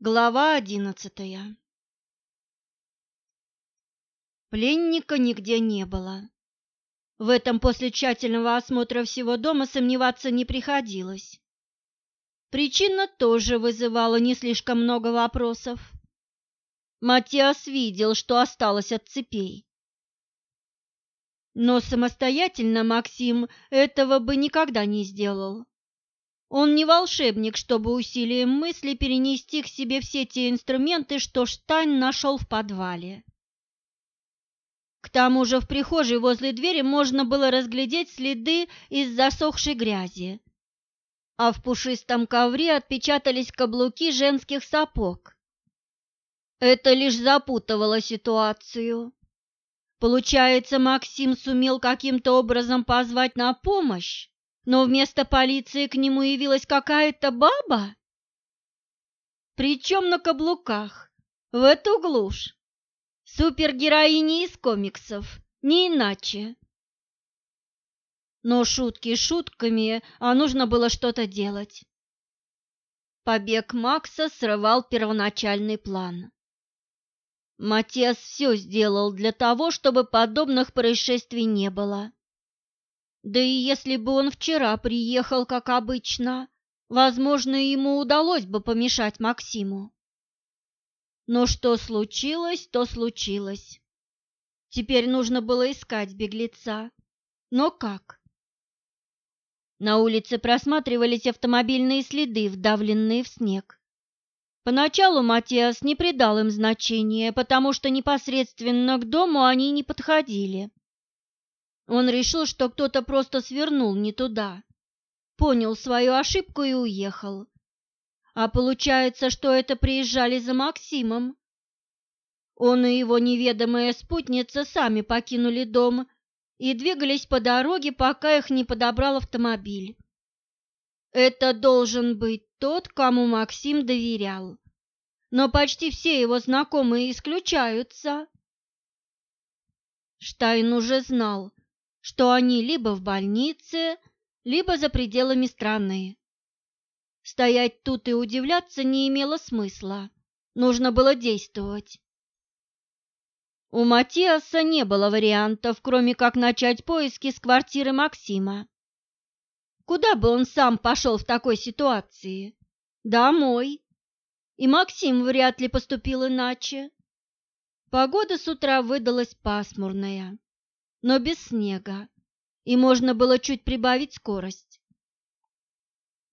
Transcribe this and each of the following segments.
Глава одиннадцатая Пленника нигде не было. В этом после тщательного осмотра всего дома сомневаться не приходилось. Причина тоже вызывала не слишком много вопросов. Матиас видел, что осталось от цепей. Но самостоятельно Максим этого бы никогда не сделал. Он не волшебник, чтобы усилием мысли перенести к себе все те инструменты, что Штайн нашел в подвале. К тому же в прихожей возле двери можно было разглядеть следы из засохшей грязи, а в пушистом ковре отпечатались каблуки женских сапог. Это лишь запутывало ситуацию. Получается, Максим сумел каким-то образом позвать на помощь? Но вместо полиции к нему явилась какая-то баба? Причем на каблуках, в эту глушь. Супергероини из комиксов, не иначе. Но шутки шутками, а нужно было что-то делать. Побег Макса срывал первоначальный план. Матиас все сделал для того, чтобы подобных происшествий не было. Да и если бы он вчера приехал, как обычно, возможно, ему удалось бы помешать Максиму. Но что случилось, то случилось. Теперь нужно было искать беглеца. Но как? На улице просматривались автомобильные следы, вдавленные в снег. Поначалу Матиас не придал им значения, потому что непосредственно к дому они не подходили. Он решил, что кто-то просто свернул не туда, понял свою ошибку и уехал. А получается, что это приезжали за Максимом. Он и его неведомая спутница сами покинули дом и двигались по дороге, пока их не подобрал автомобиль. Это должен быть тот, кому Максим доверял. Но почти все его знакомые исключаются. Штайн уже знал, что они либо в больнице, либо за пределами страны. Стоять тут и удивляться не имело смысла. Нужно было действовать. У Матиаса не было вариантов, кроме как начать поиски с квартиры Максима. Куда бы он сам пошел в такой ситуации? Домой. И Максим вряд ли поступил иначе. Погода с утра выдалась пасмурная но без снега, и можно было чуть прибавить скорость.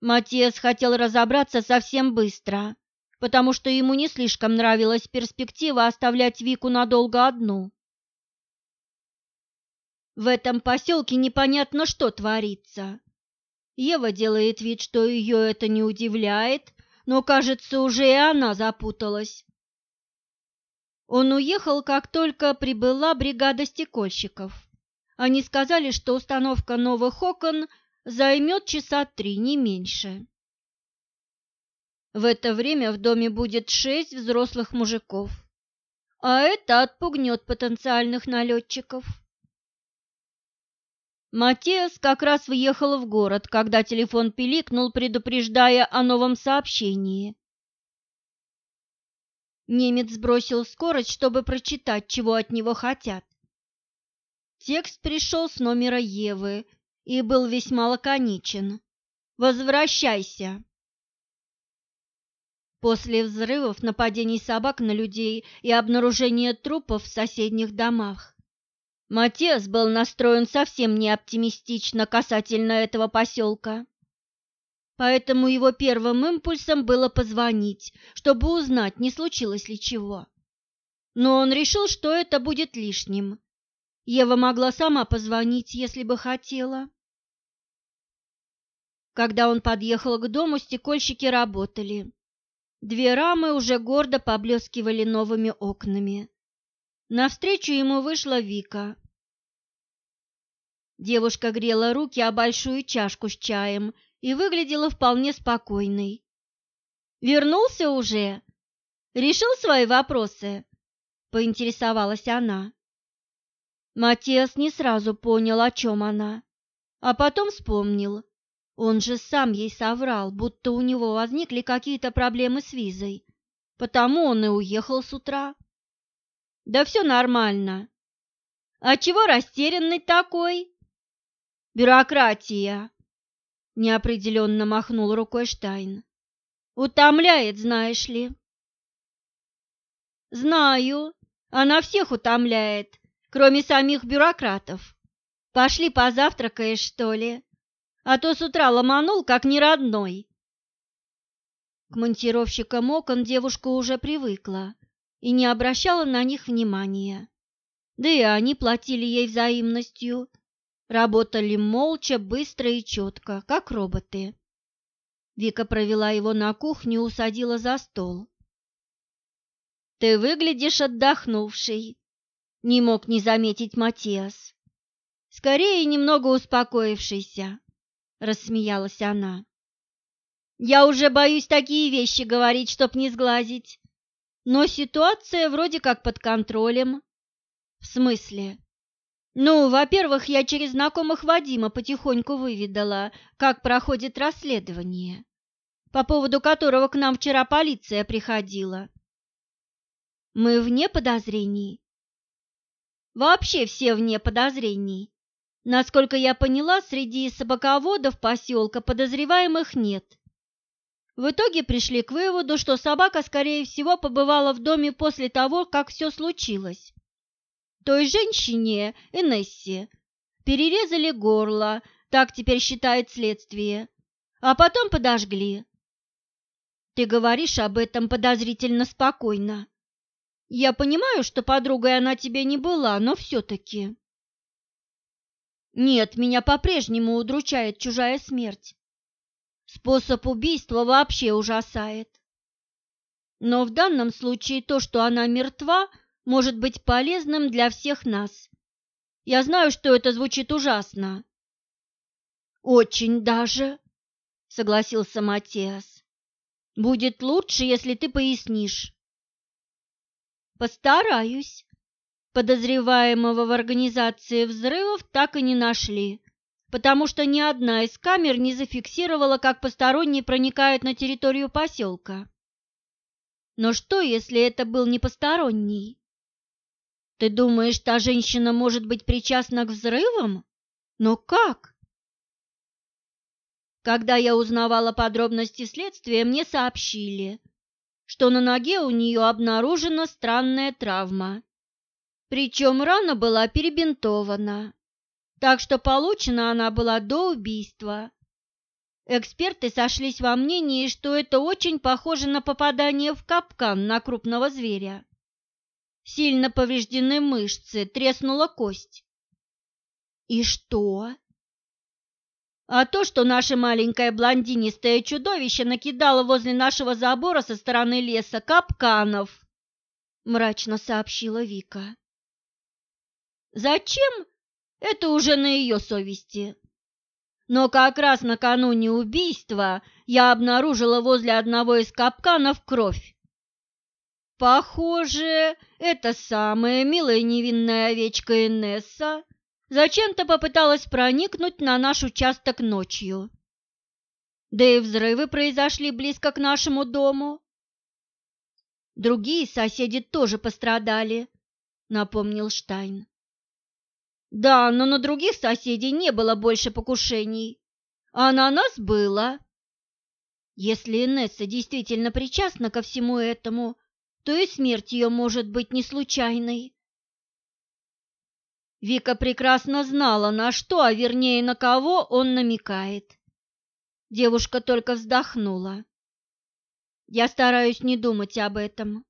Матиас хотел разобраться совсем быстро, потому что ему не слишком нравилась перспектива оставлять Вику надолго одну. В этом поселке непонятно, что творится. Ева делает вид, что ее это не удивляет, но, кажется, уже и она запуталась. Он уехал, как только прибыла бригада стекольщиков. Они сказали, что установка новых окон займет часа три, не меньше. В это время в доме будет шесть взрослых мужиков, а это отпугнет потенциальных налетчиков. Матиас как раз въехал в город, когда телефон пиликнул, предупреждая о новом сообщении. Немец сбросил скорость, чтобы прочитать, чего от него хотят. Текст пришел с номера Евы и был весьма лаконичен. «Возвращайся!» После взрывов, нападений собак на людей и обнаружения трупов в соседних домах, Матиас был настроен совсем не оптимистично касательно этого поселка. Поэтому его первым импульсом было позвонить, чтобы узнать, не случилось ли чего. Но он решил, что это будет лишним. Ева могла сама позвонить, если бы хотела. Когда он подъехал к дому, стекольщики работали. Две рамы уже гордо поблескивали новыми окнами. Навстречу ему вышла Вика. Девушка грела руки о большую чашку с чаем и выглядела вполне спокойной. «Вернулся уже? Решил свои вопросы?» – поинтересовалась она. Матиас не сразу понял, о чем она, а потом вспомнил. Он же сам ей соврал, будто у него возникли какие-то проблемы с визой, потому он и уехал с утра. Да все нормально. А чего растерянный такой? Бюрократия. Неопределенно махнул рукой Штайн. Утомляет, знаешь ли. Знаю, она всех утомляет, кроме самих бюрократов. Пошли позавтракаешь, что ли? А то с утра ломанул, как неродной. К монтировщикам окон девушка уже привыкла и не обращала на них внимания. Да и они платили ей взаимностью, работали молча, быстро и четко, как роботы. Вика провела его на кухню и усадила за стол. «Ты выглядишь отдохнувший», — не мог не заметить Матиас. «Скорее, немного успокоившийся», — рассмеялась она. «Я уже боюсь такие вещи говорить, чтоб не сглазить. Но ситуация вроде как под контролем». «В смысле?» «Ну, во-первых, я через знакомых Вадима потихоньку выведала, как проходит расследование, по поводу которого к нам вчера полиция приходила. Мы вне подозрений. Вообще все вне подозрений. Насколько я поняла, среди собаководов поселка подозреваемых нет. В итоге пришли к выводу, что собака, скорее всего, побывала в доме после того, как все случилось. Той женщине, Энессе, перерезали горло, так теперь считает следствие, а потом подожгли. Ты говоришь об этом подозрительно спокойно. Я понимаю, что подругой она тебе не была, но все-таки. Нет, меня по-прежнему удручает чужая смерть. Способ убийства вообще ужасает. Но в данном случае то, что она мертва, может быть полезным для всех нас. Я знаю, что это звучит ужасно. Очень даже, согласился Матиас. Будет лучше, если ты пояснишь. Постараюсь. Подозреваемого в организации взрывов так и не нашли, потому что ни одна из камер не зафиксировала, как посторонний проникает на территорию поселка. Но что, если это был не посторонний? Ты думаешь, та женщина может быть причастна к взрывам? Но как? Когда я узнавала подробности следствия, мне сообщили, что на ноге у нее обнаружена странная травма. Причем рана была перебинтована, так что получена она была до убийства. Эксперты сошлись во мнении, что это очень похоже на попадание в капкан на крупного зверя. Сильно повреждены мышцы, треснула кость. И что? А то, что наше маленькое блондинистое чудовище накидало возле нашего забора со стороны леса капканов, мрачно сообщила Вика. Зачем? Это уже на ее совести. Но как раз накануне убийства я обнаружила возле одного из капканов кровь. Похоже, это самая милая невинная овечка Инесса зачем-то попыталась проникнуть на наш участок ночью. Да и взрывы произошли близко к нашему дому. Другие соседи тоже пострадали, напомнил Штайн. Да, но на других соседей не было больше покушений, а на нас было. Если Инесса действительно причастна ко всему этому, то и смерть ее может быть не случайной. Вика прекрасно знала, на что, а вернее на кого он намекает. Девушка только вздохнула. Я стараюсь не думать об этом.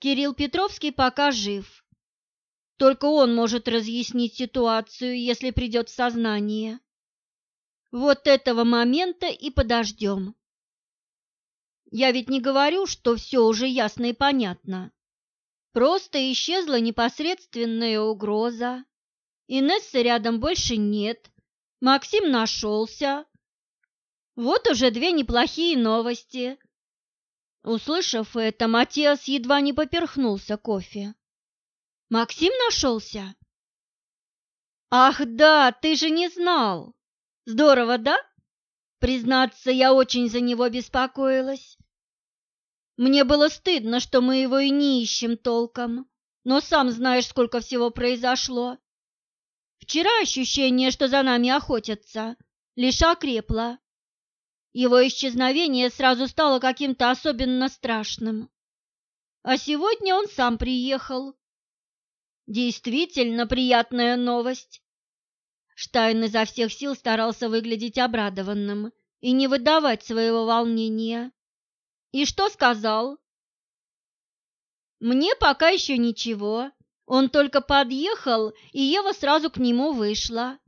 Кирилл Петровский пока жив. Только он может разъяснить ситуацию, если придет в сознание. Вот этого момента и подождем. Я ведь не говорю, что все уже ясно и понятно. Просто исчезла непосредственная угроза. Инессы рядом больше нет. Максим нашелся. Вот уже две неплохие новости. Услышав это, Матиас едва не поперхнулся кофе. Максим нашелся? Ах да, ты же не знал. Здорово, да? Признаться, я очень за него беспокоилась. Мне было стыдно, что мы его и не ищем толком, но сам знаешь, сколько всего произошло. Вчера ощущение, что за нами охотятся, лишь окрепло. Его исчезновение сразу стало каким-то особенно страшным. А сегодня он сам приехал. Действительно приятная новость. Штайн изо всех сил старался выглядеть обрадованным и не выдавать своего волнения. И что сказал? Мне пока еще ничего. Он только подъехал, и Ева сразу к нему вышла.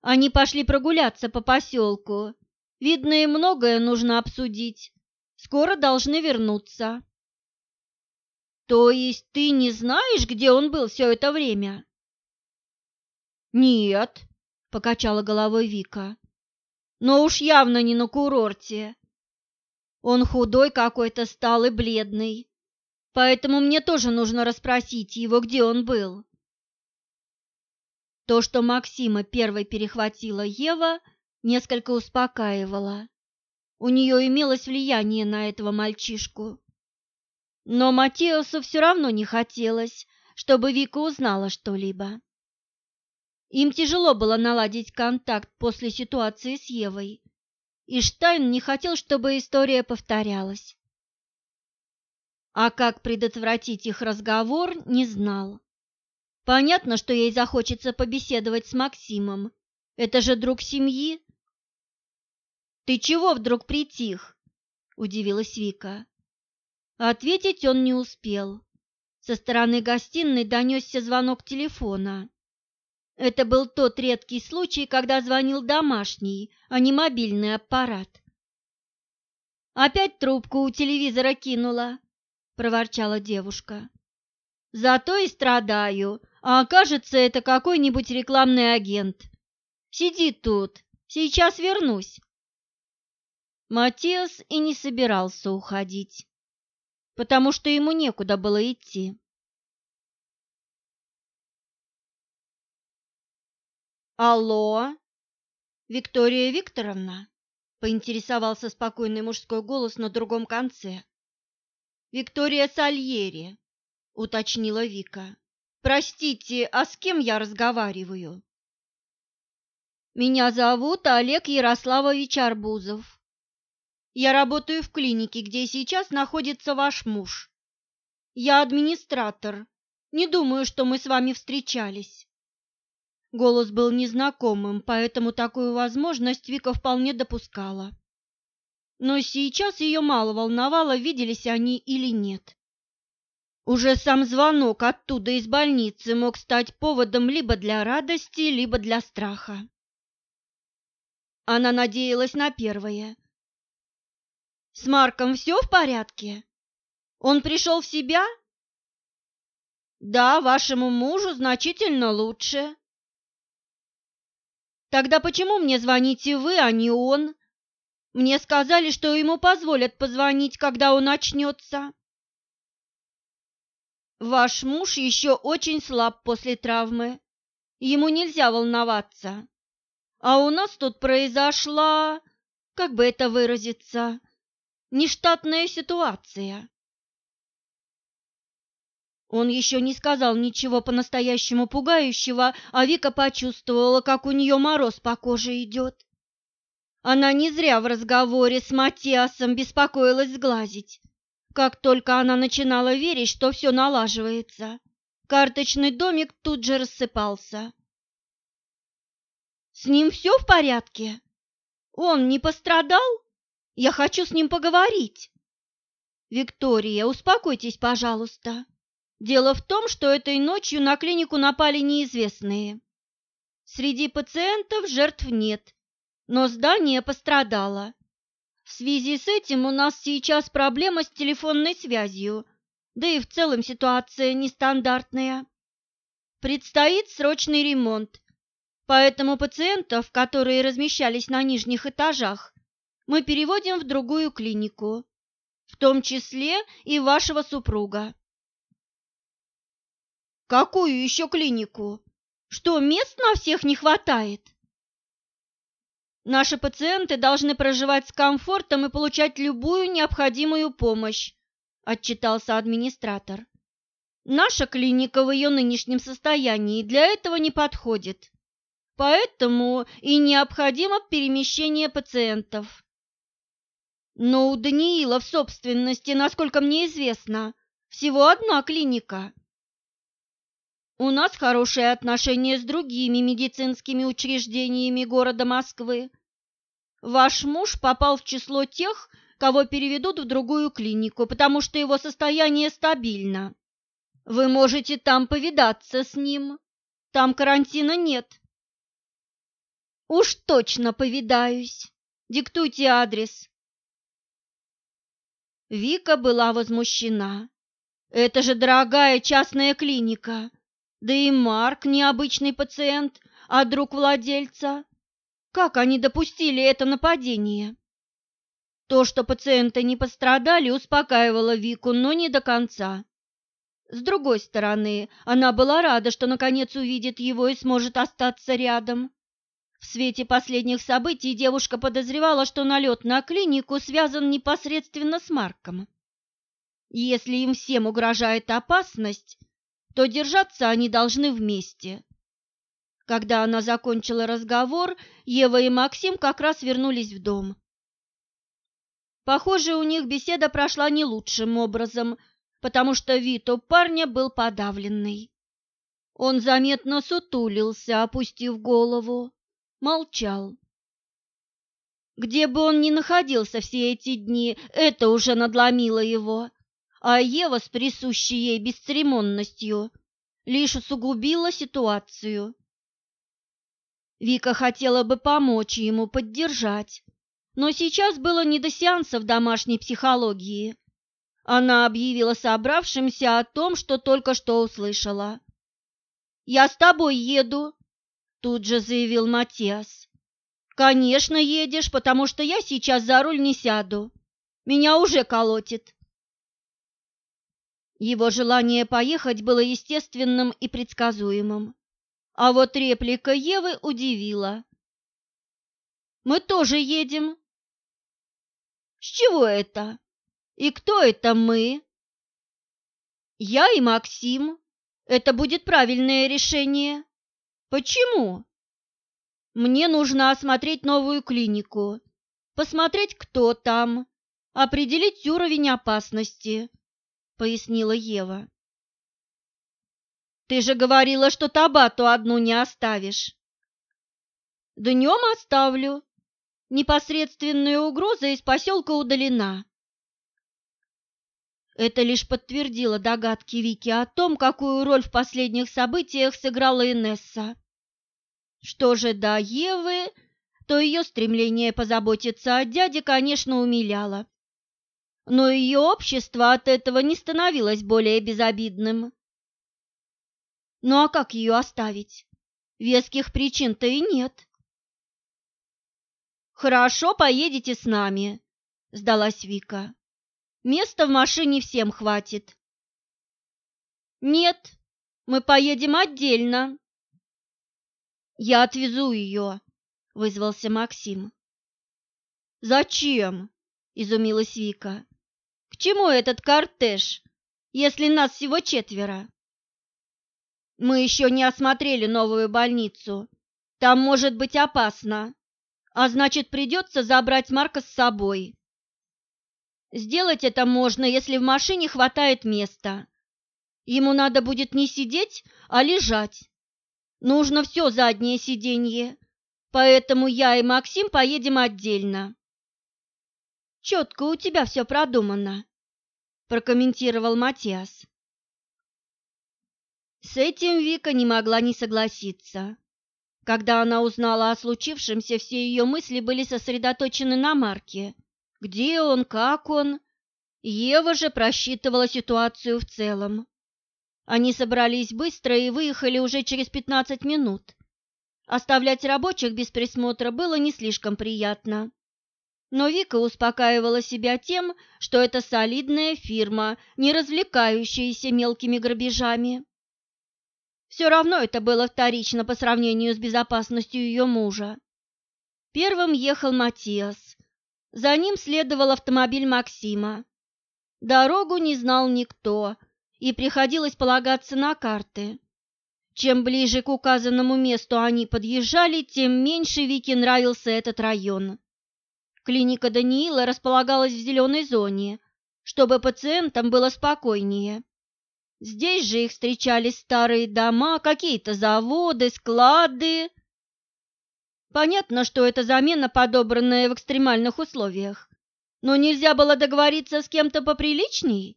Они пошли прогуляться по поселку. Видно, и многое нужно обсудить. Скоро должны вернуться. То есть ты не знаешь, где он был все это время? Нет, покачала головой Вика. Но уж явно не на курорте. Он худой какой-то стал и бледный. Поэтому мне тоже нужно расспросить его, где он был. То, что Максима первой перехватила Ева, несколько успокаивало. У нее имелось влияние на этого мальчишку. Но Матеусу все равно не хотелось, чтобы Вика узнала что-либо. Им тяжело было наладить контакт после ситуации с Евой, и Штайн не хотел, чтобы история повторялась. А как предотвратить их разговор, не знал. Понятно, что ей захочется побеседовать с Максимом. Это же друг семьи. «Ты чего вдруг притих?» – удивилась Вика. Ответить он не успел. Со стороны гостиной донесся звонок телефона. Это был тот редкий случай, когда звонил домашний, а не мобильный аппарат. «Опять трубку у телевизора кинула», – проворчала девушка. «Зато и страдаю, а окажется, это какой-нибудь рекламный агент. Сиди тут, сейчас вернусь». Матиас и не собирался уходить потому что ему некуда было идти. «Алло, Виктория Викторовна?» – поинтересовался спокойный мужской голос на другом конце. «Виктория Сальери», – уточнила Вика. «Простите, а с кем я разговариваю?» «Меня зовут Олег Ярославович Арбузов. Я работаю в клинике, где сейчас находится ваш муж. Я администратор. Не думаю, что мы с вами встречались. Голос был незнакомым, поэтому такую возможность Вика вполне допускала. Но сейчас ее мало волновало, виделись они или нет. Уже сам звонок оттуда из больницы мог стать поводом либо для радости, либо для страха. Она надеялась на первое с Марком все в порядке? Он пришел в себя? Да, вашему мужу значительно лучше. Тогда почему мне звоните вы, а не он? Мне сказали, что ему позволят позвонить, когда он очнется. Ваш муж еще очень слаб после травмы. Ему нельзя волноваться. А у нас тут произошла, как бы это выразиться, нештатная ситуация. Он еще не сказал ничего по-настоящему пугающего, а Вика почувствовала, как у нее мороз по коже идет. Она не зря в разговоре с Матиасом беспокоилась сглазить. Как только она начинала верить, что все налаживается, карточный домик тут же рассыпался. «С ним все в порядке? Он не пострадал?» Я хочу с ним поговорить. Виктория, успокойтесь, пожалуйста. Дело в том, что этой ночью на клинику напали неизвестные. Среди пациентов жертв нет, но здание пострадало. В связи с этим у нас сейчас проблема с телефонной связью, да и в целом ситуация нестандартная. Предстоит срочный ремонт, поэтому пациентов, которые размещались на нижних этажах, мы переводим в другую клинику, в том числе и вашего супруга. Какую еще клинику? Что, мест на всех не хватает? Наши пациенты должны проживать с комфортом и получать любую необходимую помощь, отчитался администратор. Наша клиника в ее нынешнем состоянии для этого не подходит. Поэтому и необходимо перемещение пациентов. Но у Даниила в собственности, насколько мне известно, всего одна клиника. У нас хорошие отношения с другими медицинскими учреждениями города Москвы. Ваш муж попал в число тех, кого переведут в другую клинику, потому что его состояние стабильно. Вы можете там повидаться с ним. Там карантина нет. Уж точно повидаюсь. Диктуйте адрес. Вика была возмущена. Это же дорогая частная клиника. Да и Марк необычный пациент, а друг владельца. Как они допустили это нападение? То, что пациенты не пострадали, успокаивало Вику, но не до конца. С другой стороны, она была рада, что наконец увидит его и сможет остаться рядом. В свете последних событий девушка подозревала, что налет на клинику связан непосредственно с Марком. Если им всем угрожает опасность, то держаться они должны вместе. Когда она закончила разговор, Ева и Максим как раз вернулись в дом. Похоже, у них беседа прошла не лучшим образом, потому что вид у парня был подавленный. Он заметно сутулился, опустив голову молчал. Где бы он ни находился все эти дни, это уже надломило его, а Ева с присущей ей бесцеремонностью лишь усугубила ситуацию. Вика хотела бы помочь ему, поддержать, но сейчас было не до сеансов домашней психологии. Она объявила собравшимся о том, что только что услышала. «Я с тобой еду», Тут же заявил Матиас. Конечно, едешь, потому что я сейчас за руль не сяду. Меня уже колотит. Его желание поехать было естественным и предсказуемым. А вот реплика Евы удивила. Мы тоже едем. С чего это? И кто это мы? Я и Максим. Это будет правильное решение. Почему? Мне нужно осмотреть новую клинику, посмотреть, кто там, определить уровень опасности, пояснила Ева. Ты же говорила, что Табату одну не оставишь. Днем оставлю. Непосредственная угроза из поселка удалена. Это лишь подтвердило догадки Вики о том, какую роль в последних событиях сыграла Инесса. Что же до Евы, то ее стремление позаботиться о дяде, конечно, умиляло. Но ее общество от этого не становилось более безобидным. Ну а как ее оставить? Веских причин-то и нет. «Хорошо, поедете с нами», — сдалась Вика. «Места в машине всем хватит». «Нет, мы поедем отдельно», я отвезу ее, вызвался Максим. Зачем? изумилась Вика. К чему этот кортеж, если нас всего четверо? Мы еще не осмотрели новую больницу. Там может быть опасно, а значит, придется забрать Марка с собой. Сделать это можно, если в машине хватает места. Ему надо будет не сидеть, а лежать. Нужно все заднее сиденье, поэтому я и Максим поедем отдельно. Четко у тебя все продумано, прокомментировал Матиас. С этим Вика не могла не согласиться. Когда она узнала о случившемся, все ее мысли были сосредоточены на Марке. Где он, как он? Ева же просчитывала ситуацию в целом. Они собрались быстро и выехали уже через 15 минут. Оставлять рабочих без присмотра было не слишком приятно. Но Вика успокаивала себя тем, что это солидная фирма, не развлекающаяся мелкими грабежами. Все равно это было вторично по сравнению с безопасностью ее мужа. Первым ехал Матиас. За ним следовал автомобиль Максима. Дорогу не знал никто, и приходилось полагаться на карты. Чем ближе к указанному месту они подъезжали, тем меньше Вике нравился этот район. Клиника Даниила располагалась в зеленой зоне, чтобы пациентам было спокойнее. Здесь же их встречали старые дома, какие-то заводы, склады. Понятно, что это замена, подобранная в экстремальных условиях. Но нельзя было договориться с кем-то поприличней?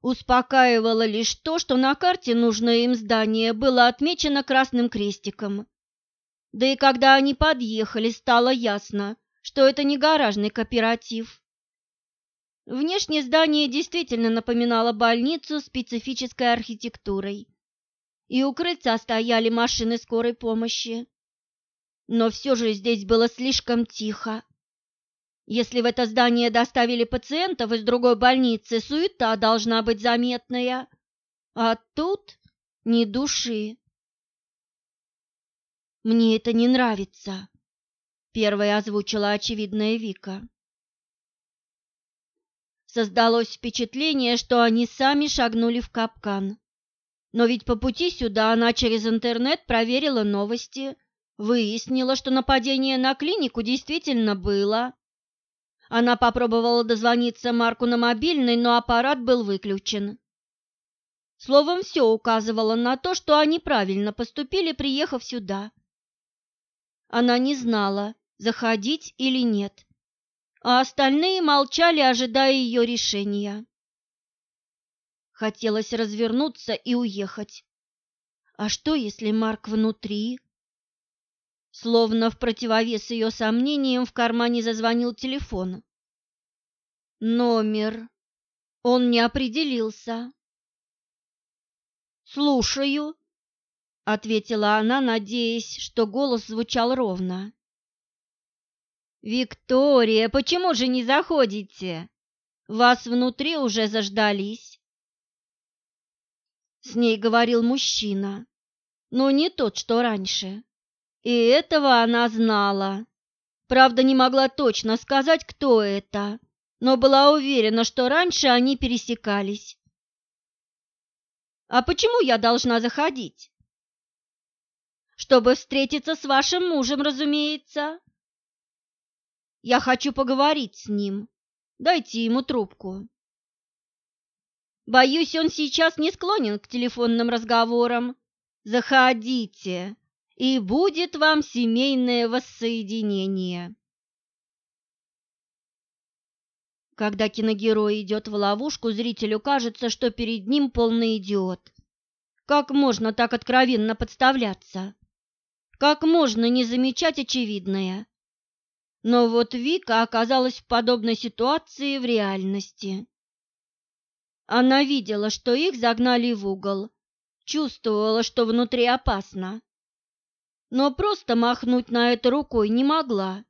Успокаивало лишь то, что на карте нужное им здание было отмечено красным крестиком. Да и когда они подъехали, стало ясно, что это не гаражный кооператив. Внешне здание действительно напоминало больницу специфической архитектурой. И у крыльца стояли машины скорой помощи. Но все же здесь было слишком тихо. Если в это здание доставили пациентов из другой больницы, суета должна быть заметная. А тут ни души. «Мне это не нравится», — первая озвучила очевидная Вика. Создалось впечатление, что они сами шагнули в капкан. Но ведь по пути сюда она через интернет проверила новости, выяснила, что нападение на клинику действительно было. Она попробовала дозвониться Марку на мобильный, но аппарат был выключен. Словом, все указывало на то, что они правильно поступили, приехав сюда. Она не знала, заходить или нет а остальные молчали, ожидая ее решения. Хотелось развернуться и уехать. А что, если Марк внутри? Словно в противовес ее сомнениям в кармане зазвонил телефон. Номер. Он не определился. «Слушаю», — ответила она, надеясь, что голос звучал ровно. «Виктория, почему же не заходите? Вас внутри уже заждались». С ней говорил мужчина, но не тот, что раньше. И этого она знала. Правда, не могла точно сказать, кто это, но была уверена, что раньше они пересекались. «А почему я должна заходить?» «Чтобы встретиться с вашим мужем, разумеется», я хочу поговорить с ним. Дайте ему трубку. Боюсь, он сейчас не склонен к телефонным разговорам. Заходите, и будет вам семейное воссоединение. Когда киногерой идет в ловушку, зрителю кажется, что перед ним полный идиот. Как можно так откровенно подставляться? Как можно не замечать очевидное? Но вот Вика оказалась в подобной ситуации в реальности. Она видела, что их загнали в угол, чувствовала, что внутри опасно. Но просто махнуть на это рукой не могла,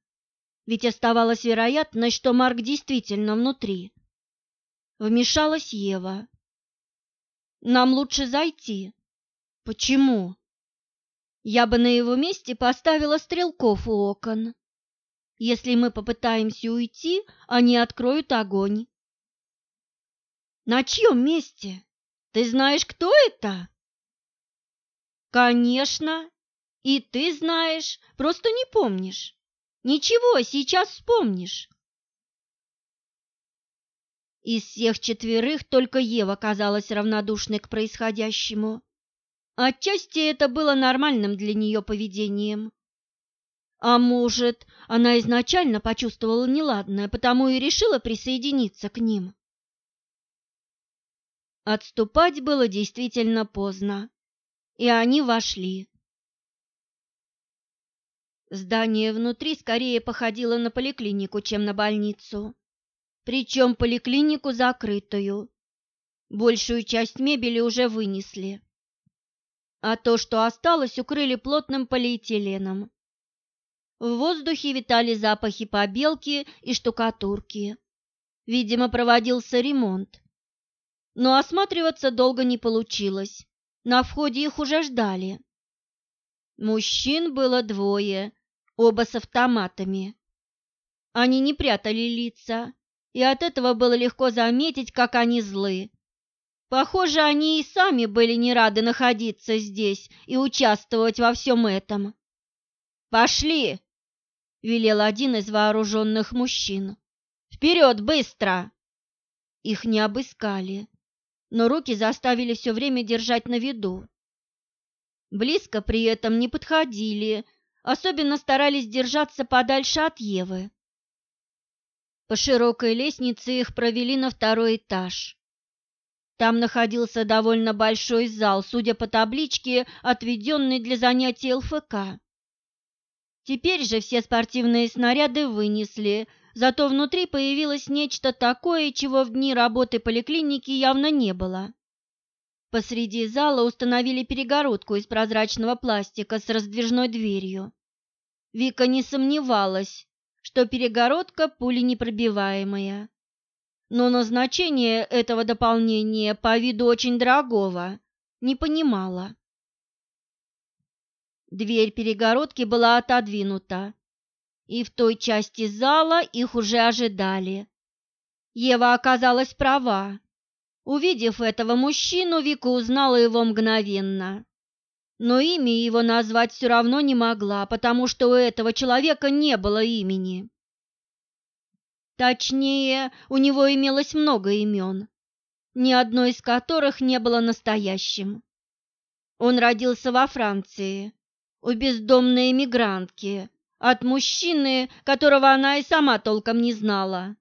ведь оставалась вероятность, что Марк действительно внутри. Вмешалась Ева. «Нам лучше зайти». «Почему?» «Я бы на его месте поставила стрелков у окон». Если мы попытаемся уйти, они откроют огонь. На чьем месте? Ты знаешь, кто это? Конечно. И ты знаешь, просто не помнишь. Ничего, сейчас вспомнишь. Из всех четверых только Ева казалась равнодушной к происходящему. Отчасти это было нормальным для нее поведением. А может, она изначально почувствовала неладное, потому и решила присоединиться к ним. Отступать было действительно поздно, и они вошли. Здание внутри скорее походило на поликлинику, чем на больницу. Причем поликлинику закрытую. Большую часть мебели уже вынесли. А то, что осталось, укрыли плотным полиэтиленом. В воздухе витали запахи побелки и штукатурки. Видимо, проводился ремонт. Но осматриваться долго не получилось. На входе их уже ждали. Мужчин было двое, оба с автоматами. Они не прятали лица, и от этого было легко заметить, как они злы. Похоже, они и сами были не рады находиться здесь и участвовать во всем этом. «Пошли!» — велел один из вооруженных мужчин. «Вперед, быстро!» Их не обыскали, но руки заставили все время держать на виду. Близко при этом не подходили, особенно старались держаться подальше от Евы. По широкой лестнице их провели на второй этаж. Там находился довольно большой зал, судя по табличке, отведенный для занятий ЛФК. Теперь же все спортивные снаряды вынесли, зато внутри появилось нечто такое, чего в дни работы поликлиники явно не было. Посреди зала установили перегородку из прозрачного пластика с раздвижной дверью. Вика не сомневалась, что перегородка пуленепробиваемая. Но назначение этого дополнения по виду очень дорогого не понимала. Дверь перегородки была отодвинута, и в той части зала их уже ожидали. Ева оказалась права. Увидев этого мужчину, Вика узнала его мгновенно. Но имя его назвать все равно не могла, потому что у этого человека не было имени. Точнее, у него имелось много имен, ни одно из которых не было настоящим. Он родился во Франции, у бездомной эмигрантки, от мужчины, которого она и сама толком не знала.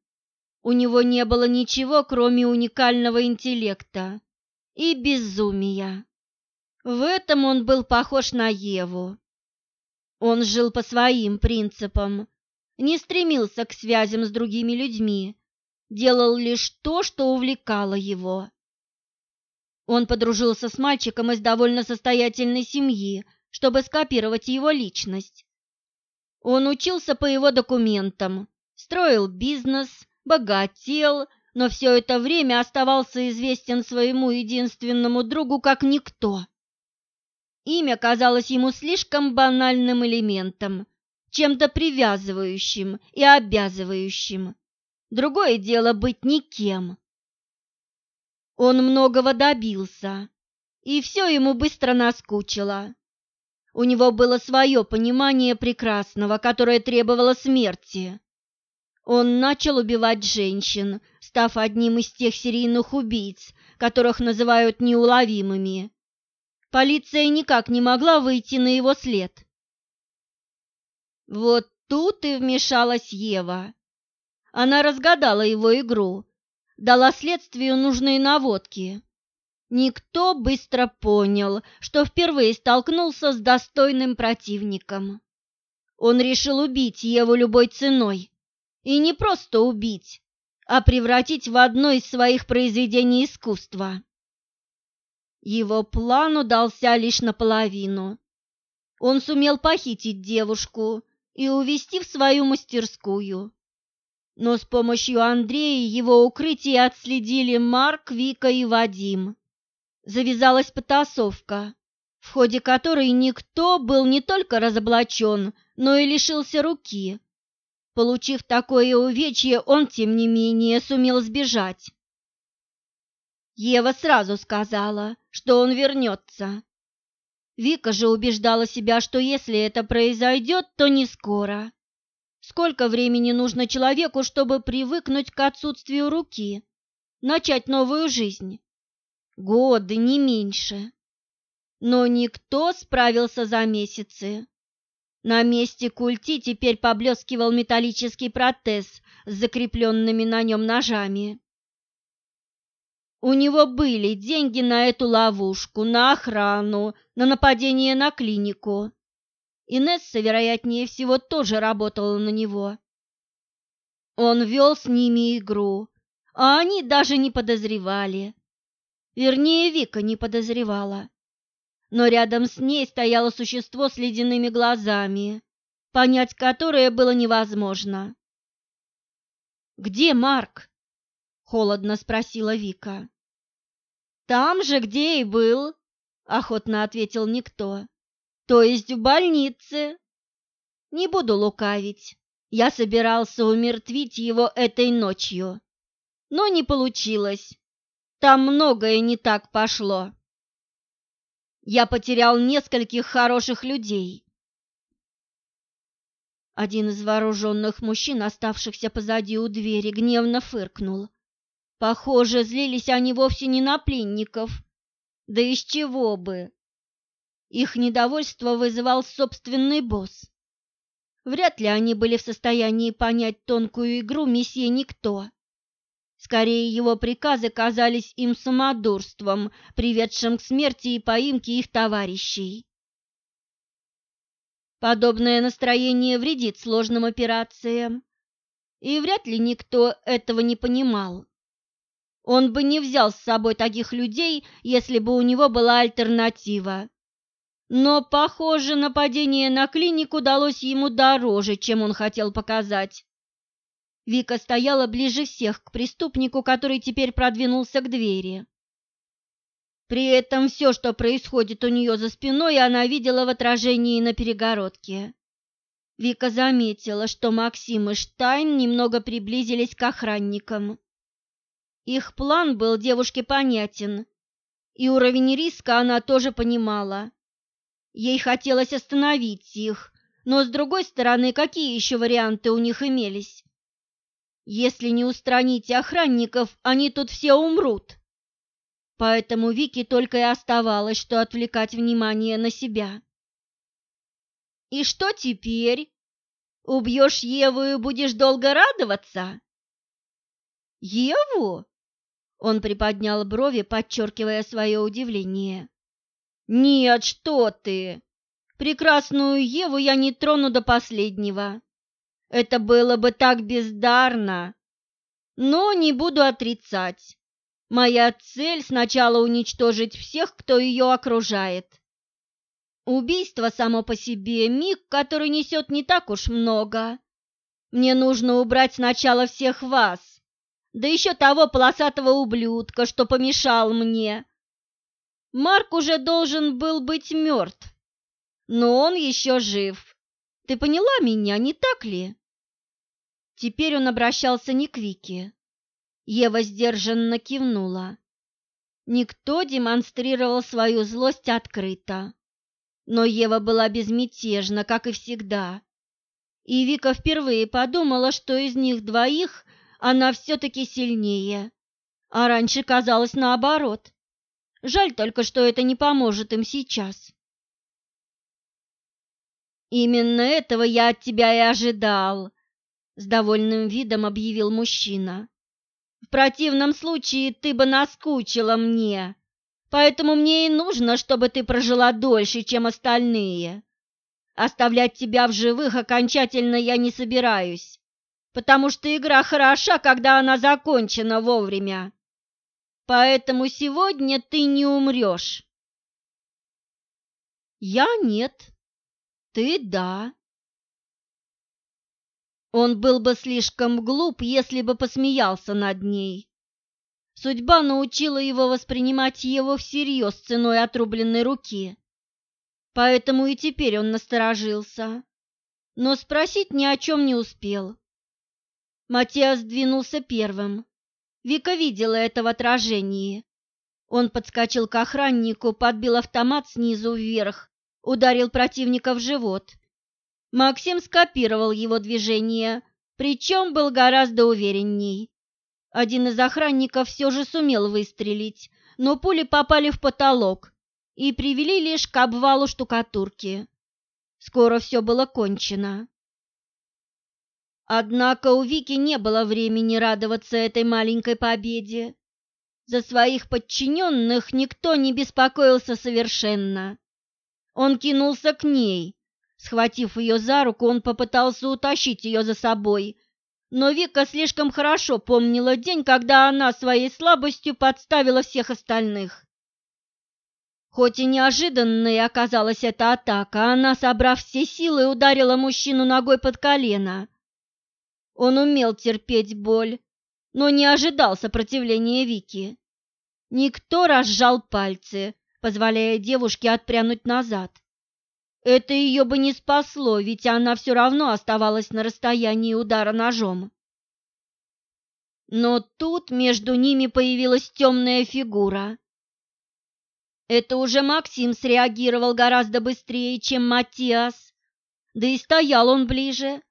У него не было ничего, кроме уникального интеллекта и безумия. В этом он был похож на Еву. Он жил по своим принципам, не стремился к связям с другими людьми, делал лишь то, что увлекало его. Он подружился с мальчиком из довольно состоятельной семьи, чтобы скопировать его личность. Он учился по его документам, строил бизнес, богател, но все это время оставался известен своему единственному другу как никто. Имя казалось ему слишком банальным элементом, чем-то привязывающим и обязывающим. Другое дело быть никем. Он многого добился, и все ему быстро наскучило. У него было свое понимание прекрасного, которое требовало смерти. Он начал убивать женщин, став одним из тех серийных убийц, которых называют неуловимыми. Полиция никак не могла выйти на его след. Вот тут и вмешалась Ева. Она разгадала его игру, дала следствию нужные наводки. Никто быстро понял, что впервые столкнулся с достойным противником. Он решил убить Еву любой ценой. И не просто убить, а превратить в одно из своих произведений искусства. Его план удался лишь наполовину. Он сумел похитить девушку и увести в свою мастерскую. Но с помощью Андрея его укрытие отследили Марк, Вика и Вадим. Завязалась потасовка, в ходе которой никто был не только разоблачен, но и лишился руки. Получив такое увечье, он, тем не менее, сумел сбежать. Ева сразу сказала, что он вернется, Вика же убеждала себя, что если это произойдет, то не скоро. Сколько времени нужно человеку, чтобы привыкнуть к отсутствию руки, начать новую жизнь? Годы, не меньше. Но никто справился за месяцы. На месте культи теперь поблескивал металлический протез с закрепленными на нем ножами. У него были деньги на эту ловушку, на охрану, на нападение на клинику. Инесса, вероятнее всего, тоже работала на него. Он вел с ними игру, а они даже не подозревали. Вернее, Вика не подозревала. Но рядом с ней стояло существо с ледяными глазами, понять которое было невозможно. «Где Марк?» — холодно спросила Вика. «Там же, где и был», — охотно ответил никто. «То есть в больнице». «Не буду лукавить. Я собирался умертвить его этой ночью, но не получилось. Там многое не так пошло. Я потерял нескольких хороших людей. Один из вооруженных мужчин, оставшихся позади у двери, гневно фыркнул. Похоже, злились они вовсе не на пленников. Да из чего бы? Их недовольство вызывал собственный босс. Вряд ли они были в состоянии понять тонкую игру месье Никто. Скорее, его приказы казались им самодурством, приведшим к смерти и поимке их товарищей. Подобное настроение вредит сложным операциям, и вряд ли никто этого не понимал. Он бы не взял с собой таких людей, если бы у него была альтернатива. Но, похоже, нападение на клинику далось ему дороже, чем он хотел показать. Вика стояла ближе всех к преступнику, который теперь продвинулся к двери. При этом все, что происходит у нее за спиной, она видела в отражении на перегородке. Вика заметила, что Максим и Штайн немного приблизились к охранникам. Их план был девушке понятен, и уровень риска она тоже понимала. Ей хотелось остановить их, но, с другой стороны, какие еще варианты у них имелись? Если не устранить охранников, они тут все умрут. Поэтому Вике только и оставалось, что отвлекать внимание на себя. «И что теперь? Убьешь Еву и будешь долго радоваться?» «Еву?» Он приподнял брови, подчеркивая свое удивление. «Нет, что ты! Прекрасную Еву я не трону до последнего. Это было бы так бездарно. Но не буду отрицать. Моя цель сначала уничтожить всех, кто ее окружает. Убийство само по себе миг, который несет не так уж много. Мне нужно убрать сначала всех вас, да еще того полосатого ублюдка, что помешал мне. Марк уже должен был быть мертв, но он еще жив. Ты поняла меня, не так ли? Теперь он обращался не к Вике. Ева сдержанно кивнула. Никто демонстрировал свою злость открыто. Но Ева была безмятежна, как и всегда. И Вика впервые подумала, что из них двоих она все-таки сильнее. А раньше казалось наоборот. Жаль только, что это не поможет им сейчас. «Именно этого я от тебя и ожидал», — с довольным видом объявил мужчина. «В противном случае ты бы наскучила мне, поэтому мне и нужно, чтобы ты прожила дольше, чем остальные. Оставлять тебя в живых окончательно я не собираюсь, потому что игра хороша, когда она закончена вовремя. Поэтому сегодня ты не умрешь». «Я нет», ты да. Он был бы слишком глуп, если бы посмеялся над ней. Судьба научила его воспринимать его всерьез ценой отрубленной руки. Поэтому и теперь он насторожился, но спросить ни о чем не успел. Матиас двинулся первым. Вика видела это в отражении. Он подскочил к охраннику, подбил автомат снизу вверх ударил противника в живот. Максим скопировал его движение, причем был гораздо уверенней. Один из охранников все же сумел выстрелить, но пули попали в потолок и привели лишь к обвалу штукатурки. Скоро все было кончено. Однако у Вики не было времени радоваться этой маленькой победе. За своих подчиненных никто не беспокоился совершенно. Он кинулся к ней. Схватив ее за руку, он попытался утащить ее за собой. Но Вика слишком хорошо помнила день, когда она своей слабостью подставила всех остальных. Хоть и неожиданной оказалась эта атака, она, собрав все силы, ударила мужчину ногой под колено. Он умел терпеть боль, но не ожидал сопротивления Вики. Никто разжал пальцы, позволяя девушке отпрянуть назад. Это ее бы не спасло, ведь она все равно оставалась на расстоянии удара ножом. Но тут между ними появилась темная фигура. Это уже Максим среагировал гораздо быстрее, чем Матиас, да и стоял он ближе.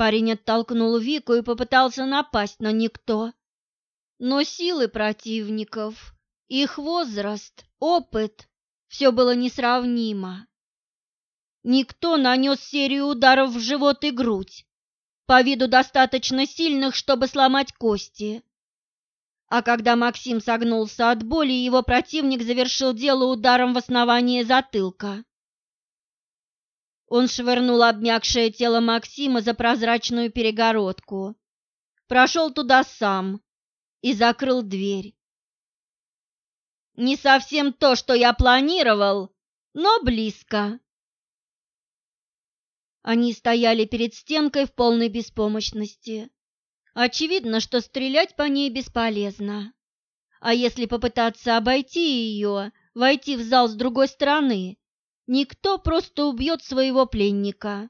Парень оттолкнул Вику и попытался напасть на никто. Но силы противников, их возраст, опыт – все было несравнимо. Никто нанес серию ударов в живот и грудь, по виду достаточно сильных, чтобы сломать кости. А когда Максим согнулся от боли, его противник завершил дело ударом в основание затылка. Он швырнул обмякшее тело Максима за прозрачную перегородку, прошел туда сам и закрыл дверь. Не совсем то, что я планировал, но близко. Они стояли перед стенкой в полной беспомощности. Очевидно, что стрелять по ней бесполезно. А если попытаться обойти ее, войти в зал с другой стороны, никто просто убьет своего пленника.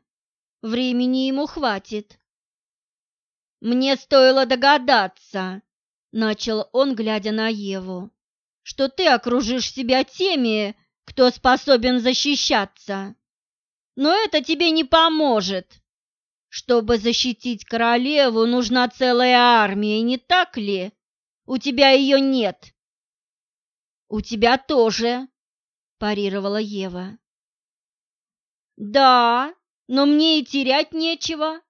Времени ему хватит. «Мне стоило догадаться», — начал он, глядя на Еву, «что ты окружишь себя теми, кто способен защищаться». Но это тебе не поможет. Чтобы защитить королеву, нужна целая армия, не так ли? У тебя ее нет. У тебя тоже, парировала Ева. Да, но мне и терять нечего.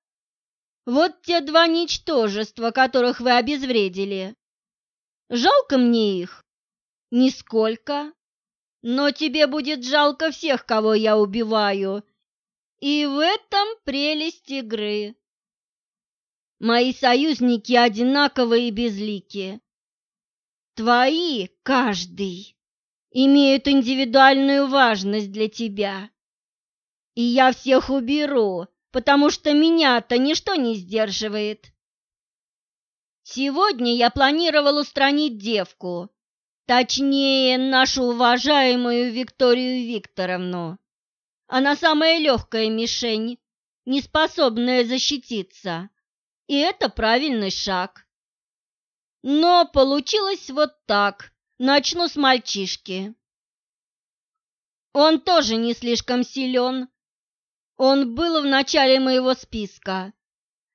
Вот те два ничтожества, которых вы обезвредили. Жалко мне их? Нисколько. Но тебе будет жалко всех, кого я убиваю, и в этом прелесть игры. Мои союзники одинаковые и безликие. Твои, каждый, имеют индивидуальную важность для тебя. И я всех уберу, потому что меня-то ничто не сдерживает. Сегодня я планировал устранить девку, точнее, нашу уважаемую Викторию Викторовну. Она самая легкая мишень, не способная защититься. И это правильный шаг. Но получилось вот так. Начну с мальчишки. Он тоже не слишком силен. Он был в начале моего списка.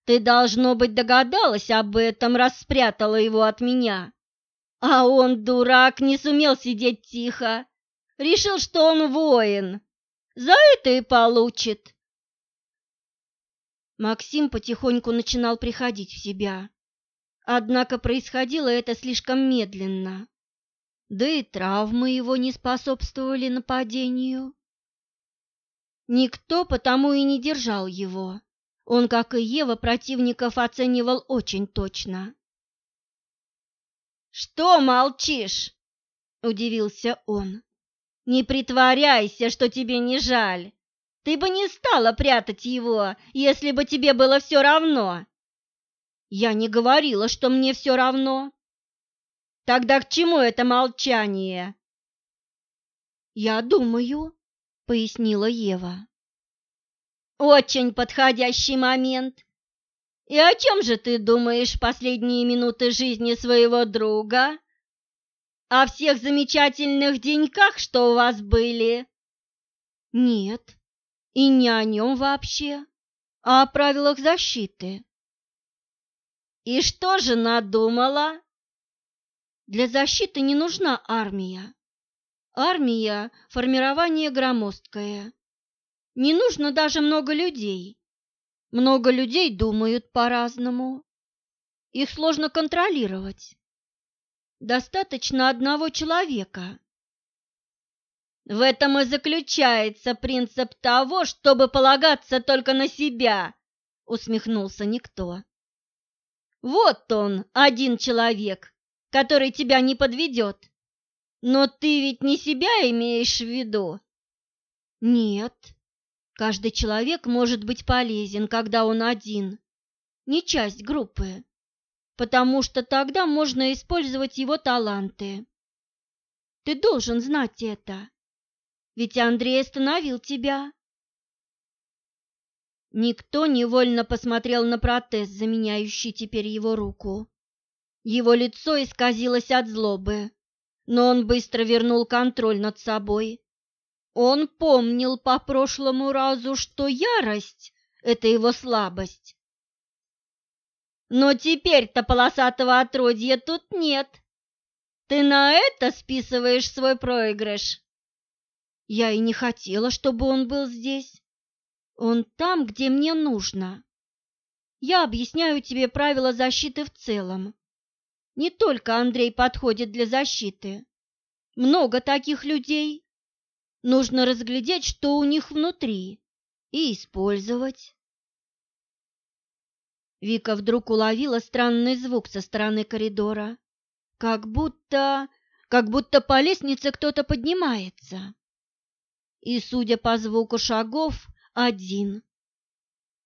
Ты, должно быть, догадалась об этом, распрятала его от меня. А он, дурак, не сумел сидеть тихо. Решил, что он воин, за это и получит. Максим потихоньку начинал приходить в себя. Однако происходило это слишком медленно. Да и травмы его не способствовали нападению. Никто потому и не держал его. Он, как и Ева, противников оценивал очень точно. «Что молчишь?» – удивился он. Не притворяйся, что тебе не жаль. Ты бы не стала прятать его, если бы тебе было все равно. Я не говорила, что мне все равно. Тогда к чему это молчание? Я думаю, пояснила Ева. Очень подходящий момент. И о чем же ты думаешь последние минуты жизни своего друга? О всех замечательных деньках, что у вас были? Нет, и не о нем вообще, а о правилах защиты. И что же надумала? Для защиты не нужна армия. Армия – формирование громоздкое. Не нужно даже много людей. Много людей думают по-разному. Их сложно контролировать. Достаточно одного человека. В этом и заключается принцип того, чтобы полагаться только на себя, усмехнулся никто. Вот он, один человек, который тебя не подведет. Но ты ведь не себя имеешь в виду? Нет. Каждый человек может быть полезен, когда он один, не часть группы потому что тогда можно использовать его таланты. Ты должен знать это, ведь Андрей остановил тебя. Никто невольно посмотрел на протез, заменяющий теперь его руку. Его лицо исказилось от злобы, но он быстро вернул контроль над собой. Он помнил по прошлому разу, что ярость — это его слабость. Но теперь-то полосатого отродья тут нет. Ты на это списываешь свой проигрыш? Я и не хотела, чтобы он был здесь. Он там, где мне нужно. Я объясняю тебе правила защиты в целом. Не только Андрей подходит для защиты. Много таких людей. Нужно разглядеть, что у них внутри, и использовать. Вика вдруг уловила странный звук со стороны коридора, как будто, как будто по лестнице кто-то поднимается. И, судя по звуку шагов, один.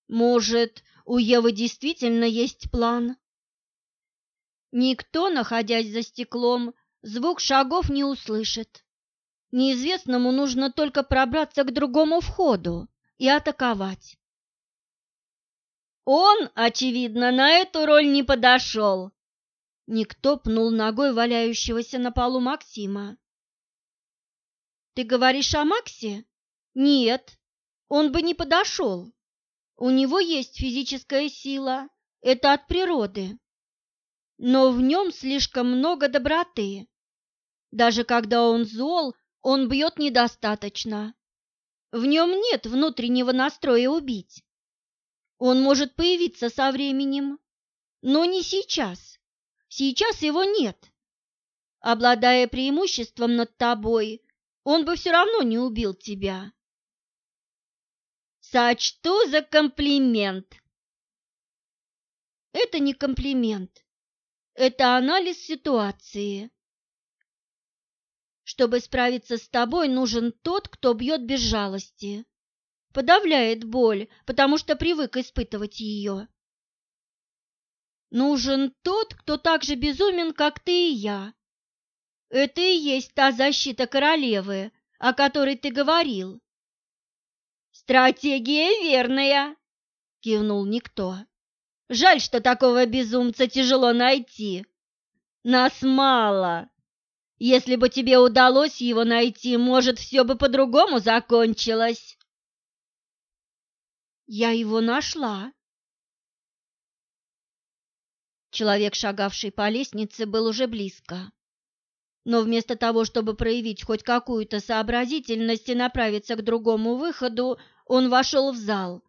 Может, у Евы действительно есть план? Никто, находясь за стеклом, звук шагов не услышит. Неизвестному нужно только пробраться к другому входу и атаковать. Он, очевидно, на эту роль не подошел. Никто пнул ногой валяющегося на полу Максима. «Ты говоришь о Максе?» «Нет, он бы не подошел. У него есть физическая сила, это от природы. Но в нем слишком много доброты. Даже когда он зол, он бьет недостаточно. В нем нет внутреннего настроя убить. Он может появиться со временем, но не сейчас. Сейчас его нет. Обладая преимуществом над тобой, он бы все равно не убил тебя. Сочту за комплимент. Это не комплимент. Это анализ ситуации. Чтобы справиться с тобой, нужен тот, кто бьет без жалости. Подавляет боль, потому что привык испытывать ее. Нужен тот, кто так же безумен, как ты и я. Это и есть та защита королевы, о которой ты говорил. Стратегия верная, кивнул никто. Жаль, что такого безумца тяжело найти. Нас мало. Если бы тебе удалось его найти, может, все бы по-другому закончилось. Я его нашла. Человек, шагавший по лестнице, был уже близко. Но вместо того, чтобы проявить хоть какую-то сообразительность и направиться к другому выходу, он вошел в зал,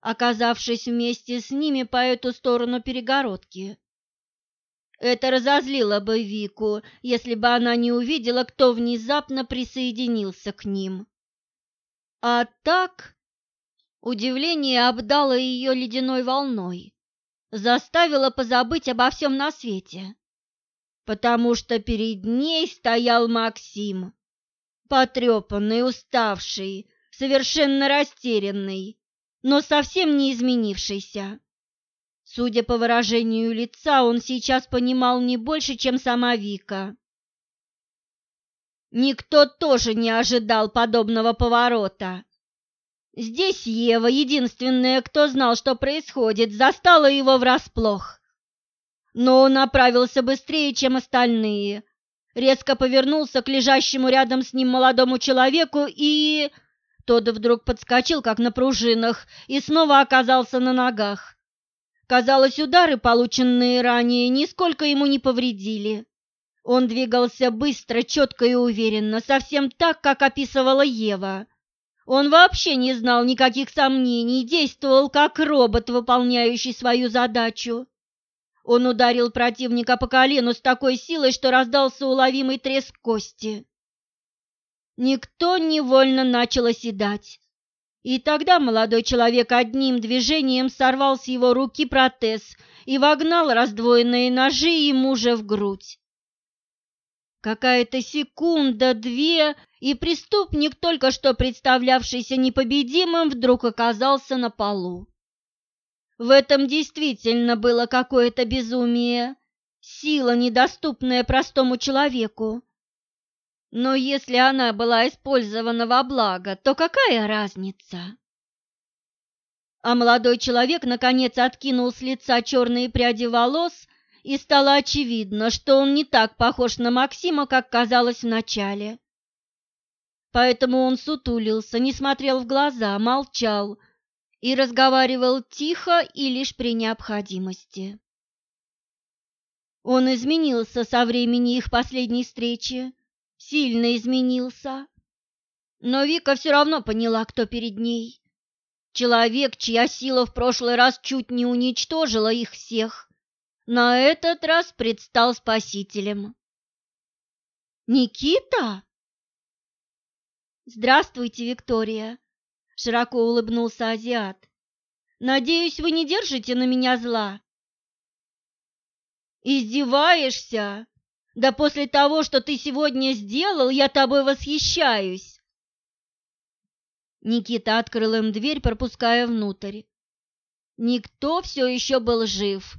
оказавшись вместе с ними по эту сторону перегородки. Это разозлило бы Вику, если бы она не увидела, кто внезапно присоединился к ним. А так удивление обдало ее ледяной волной заставила позабыть обо всем на свете, потому что перед ней стоял Максим, потрепанный, уставший, совершенно растерянный, но совсем не изменившийся. Судя по выражению лица, он сейчас понимал не больше, чем сама Вика. Никто тоже не ожидал подобного поворота. Здесь Ева, единственная, кто знал, что происходит, застала его врасплох. Но он направился быстрее, чем остальные. Резко повернулся к лежащему рядом с ним молодому человеку и... Тот вдруг подскочил, как на пружинах, и снова оказался на ногах. Казалось, удары, полученные ранее, нисколько ему не повредили. Он двигался быстро, четко и уверенно, совсем так, как описывала Ева. Он вообще не знал никаких сомнений, действовал как робот, выполняющий свою задачу. Он ударил противника по колену с такой силой, что раздался уловимый треск кости. Никто невольно начал оседать. И тогда молодой человек одним движением сорвал с его руки протез и вогнал раздвоенные ножи ему же в грудь. Какая-то секунда, две, и преступник, только что представлявшийся непобедимым, вдруг оказался на полу. В этом действительно было какое-то безумие, сила, недоступная простому человеку. Но если она была использована во благо, то какая разница? а молодой человек наконец откинул с лица черные пряди волос, и стало очевидно, что он не так похож на Максима, как казалось вначале. Поэтому он сутулился, не смотрел в глаза, молчал и разговаривал тихо и лишь при необходимости. Он изменился со времени их последней встречи, сильно изменился. Но Вика все равно поняла, кто перед ней. Человек, чья сила в прошлый раз чуть не уничтожила их всех, на этот раз предстал спасителем. «Никита?» «Здравствуйте, Виктория!» – широко улыбнулся азиат. «Надеюсь, вы не держите на меня зла?» «Издеваешься? Да после того, что ты сегодня сделал, я тобой восхищаюсь!» Никита открыл им дверь, пропуская внутрь. Никто все еще был жив,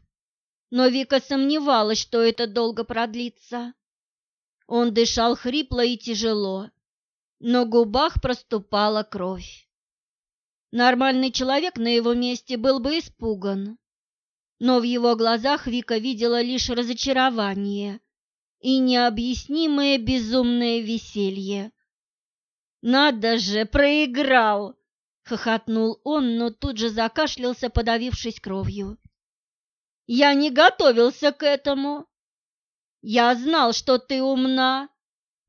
но Вика сомневалась, что это долго продлится. Он дышал хрипло и тяжело, но губах проступала кровь. Нормальный человек на его месте был бы испуган, но в его глазах Вика видела лишь разочарование и необъяснимое безумное веселье. «Надо же, проиграл!» — хохотнул он, но тут же закашлялся, подавившись кровью. «Я не готовился к этому. Я знал, что ты умна,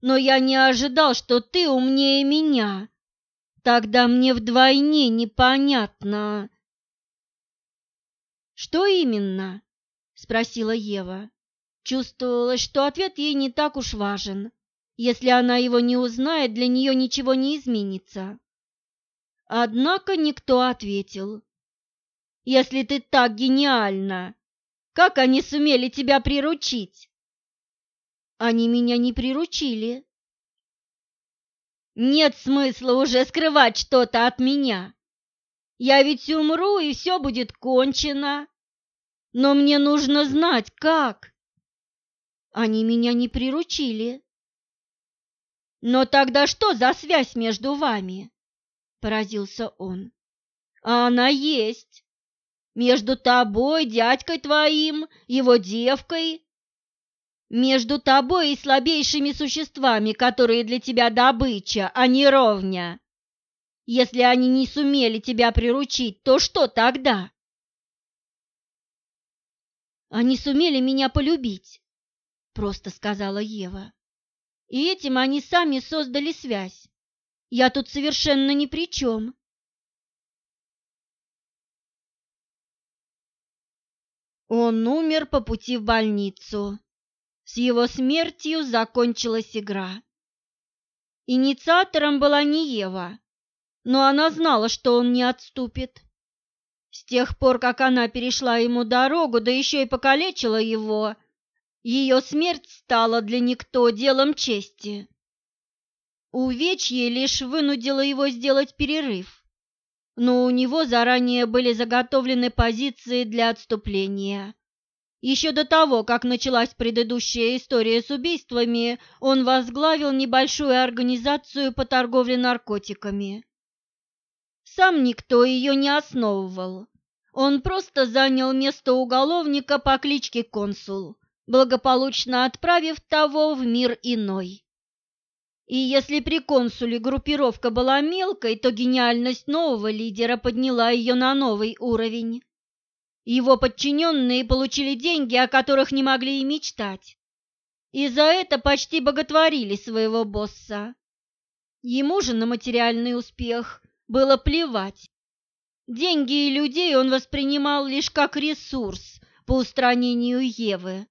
но я не ожидал, что ты умнее меня. Тогда мне вдвойне непонятно». «Что именно?» — спросила Ева. Чувствовалось, что ответ ей не так уж важен. Если она его не узнает, для нее ничего не изменится. Однако никто ответил. «Если ты так гениальна, как они сумели тебя приручить?» «Они меня не приручили». «Нет смысла уже скрывать что-то от меня. Я ведь умру, и все будет кончено. Но мне нужно знать, как». «Они меня не приручили», но тогда что за связь между вами? Поразился он. А она есть. Между тобой, дядькой твоим, его девкой, между тобой и слабейшими существами, которые для тебя добыча, а не ровня. Если они не сумели тебя приручить, то что тогда? Они сумели меня полюбить, просто сказала Ева. И этим они сами создали связь. Я тут совершенно ни при чем. Он умер по пути в больницу. С его смертью закончилась игра. Инициатором была не Ева, но она знала, что он не отступит. С тех пор, как она перешла ему дорогу, да еще и покалечила его, ее смерть стала для никто делом чести. Увечье лишь вынудило его сделать перерыв, но у него заранее были заготовлены позиции для отступления. Еще до того, как началась предыдущая история с убийствами, он возглавил небольшую организацию по торговле наркотиками. Сам никто ее не основывал. Он просто занял место уголовника по кличке Консул благополучно отправив того в мир иной. И если при консуле группировка была мелкой, то гениальность нового лидера подняла ее на новый уровень. Его подчиненные получили деньги, о которых не могли и мечтать. И за это почти боготворили своего босса. Ему же на материальный успех было плевать. Деньги и людей он воспринимал лишь как ресурс по устранению Евы.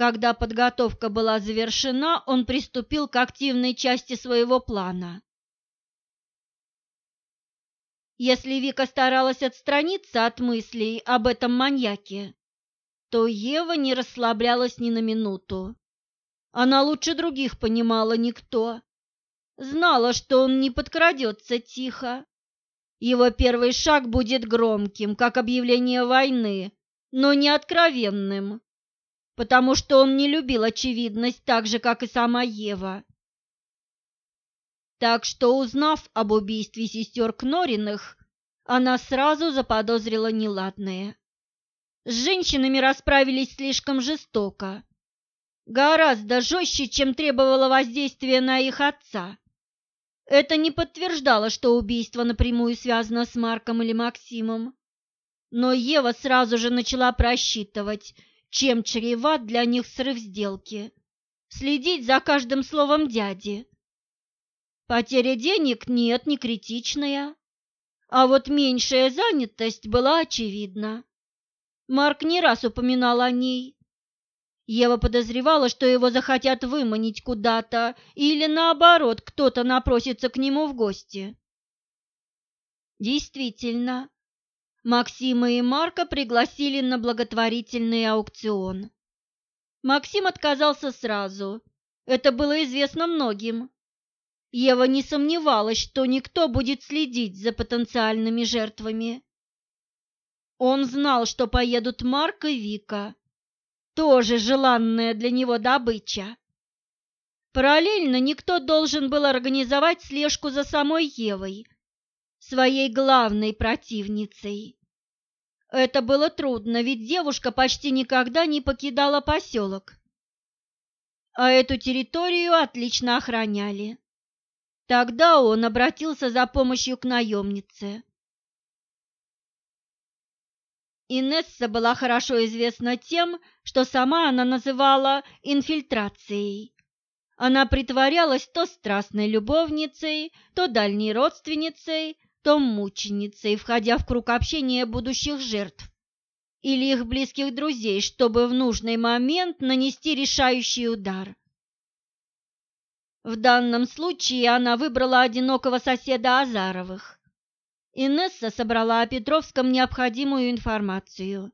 Когда подготовка была завершена, он приступил к активной части своего плана. Если Вика старалась отстраниться от мыслей об этом маньяке, то Ева не расслаблялась ни на минуту. Она лучше других понимала никто. Знала, что он не подкрадется тихо. Его первый шаг будет громким, как объявление войны, но не откровенным потому что он не любил очевидность так же, как и сама Ева. Так что, узнав об убийстве сестер Кнориных, она сразу заподозрила неладное. С женщинами расправились слишком жестоко, гораздо жестче, чем требовало воздействия на их отца. Это не подтверждало, что убийство напрямую связано с Марком или Максимом. Но Ева сразу же начала просчитывать, чем чреват для них срыв сделки, следить за каждым словом дяди. Потеря денег нет, не критичная, а вот меньшая занятость была очевидна. Марк не раз упоминал о ней. Ева подозревала, что его захотят выманить куда-то, или наоборот, кто-то напросится к нему в гости. Действительно, Максима и Марка пригласили на благотворительный аукцион. Максим отказался сразу. Это было известно многим. Ева не сомневалась, что никто будет следить за потенциальными жертвами. Он знал, что поедут Марк и Вика, тоже желанная для него добыча. Параллельно никто должен был организовать слежку за самой Евой, своей главной противницей. Это было трудно, ведь девушка почти никогда не покидала поселок. А эту территорию отлично охраняли. Тогда он обратился за помощью к наемнице. Инесса была хорошо известна тем, что сама она называла инфильтрацией. Она притворялась то страстной любовницей, то дальней родственницей, то мученицей, входя в круг общения будущих жертв или их близких друзей, чтобы в нужный момент нанести решающий удар. В данном случае она выбрала одинокого соседа Азаровых. Инесса собрала о Петровском необходимую информацию.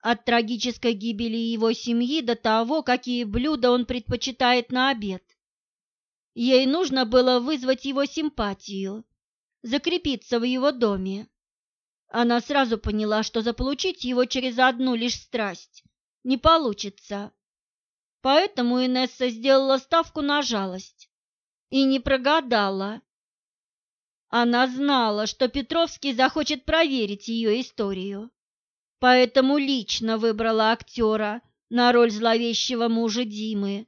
От трагической гибели его семьи до того, какие блюда он предпочитает на обед. Ей нужно было вызвать его симпатию, закрепиться в его доме. Она сразу поняла, что заполучить его через одну лишь страсть не получится. Поэтому Инесса сделала ставку на жалость и не прогадала. Она знала, что Петровский захочет проверить ее историю, поэтому лично выбрала актера на роль зловещего мужа Димы.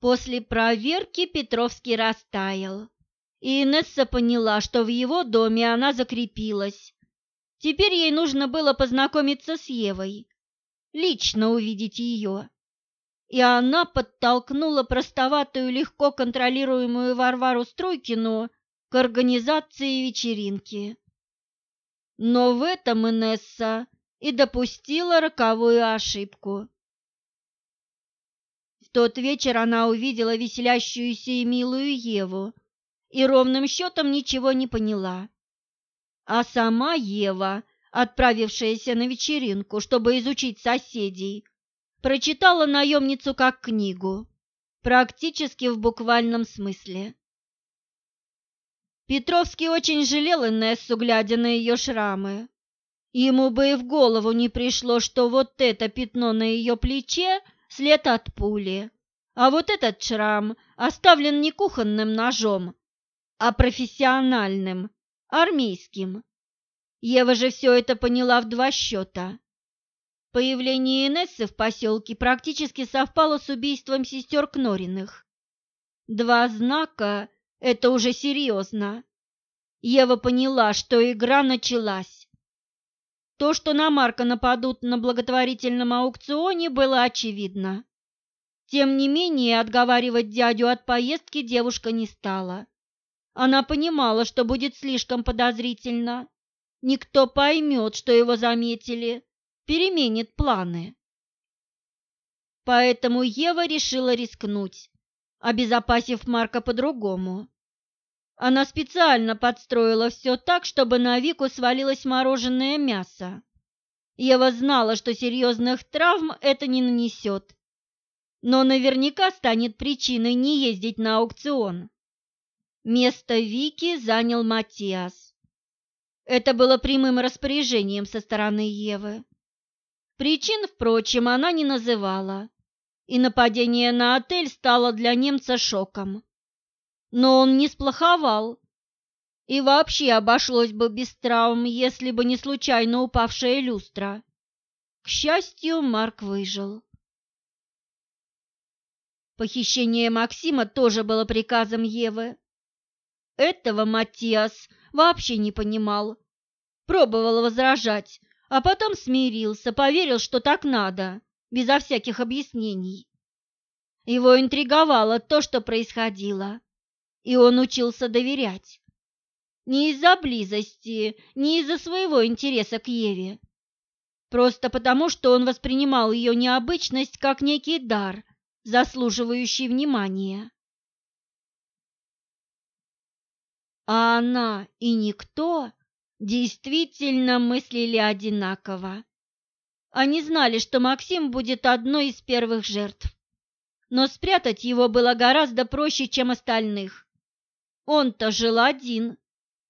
После проверки Петровский растаял и Инесса поняла, что в его доме она закрепилась. Теперь ей нужно было познакомиться с Евой, лично увидеть ее. И она подтолкнула простоватую, легко контролируемую Варвару Струйкину к организации вечеринки. Но в этом Инесса и допустила роковую ошибку. В тот вечер она увидела веселящуюся и милую Еву, и ровным счетом ничего не поняла. А сама Ева, отправившаяся на вечеринку, чтобы изучить соседей, прочитала наемницу как книгу, практически в буквальном смысле. Петровский очень жалел Инессу, глядя на ее шрамы. Ему бы и в голову не пришло, что вот это пятно на ее плече – след от пули, а вот этот шрам оставлен не кухонным ножом, а профессиональным, армейским. Ева же все это поняла в два счета. Появление Инессы в поселке практически совпало с убийством сестер Кнориных. Два знака – это уже серьезно. Ева поняла, что игра началась. То, что на Марка нападут на благотворительном аукционе, было очевидно. Тем не менее, отговаривать дядю от поездки девушка не стала. Она понимала, что будет слишком подозрительно. Никто поймет, что его заметили, переменит планы. Поэтому Ева решила рискнуть, обезопасив Марка по-другому. Она специально подстроила все так, чтобы на Вику свалилось мороженое мясо. Ева знала, что серьезных травм это не нанесет, но наверняка станет причиной не ездить на аукцион. Место Вики занял Матиас. Это было прямым распоряжением со стороны Евы. Причин, впрочем, она не называла. и нападение на отель стало для немца шоком. Но он не сплоховал, и вообще обошлось бы без травм, если бы не случайно упавшая люстра. К счастью, Марк выжил. Похищение Максима тоже было приказом Евы. Этого Матиас вообще не понимал. Пробовал возражать, а потом смирился, поверил, что так надо, безо всяких объяснений. Его интриговало то, что происходило, и он учился доверять. Не из-за близости, не из-за своего интереса к Еве. Просто потому, что он воспринимал ее необычность как некий дар, заслуживающий внимания. А она и никто действительно мыслили одинаково. Они знали, что Максим будет одной из первых жертв, но спрятать его было гораздо проще, чем остальных. Он-то жил один,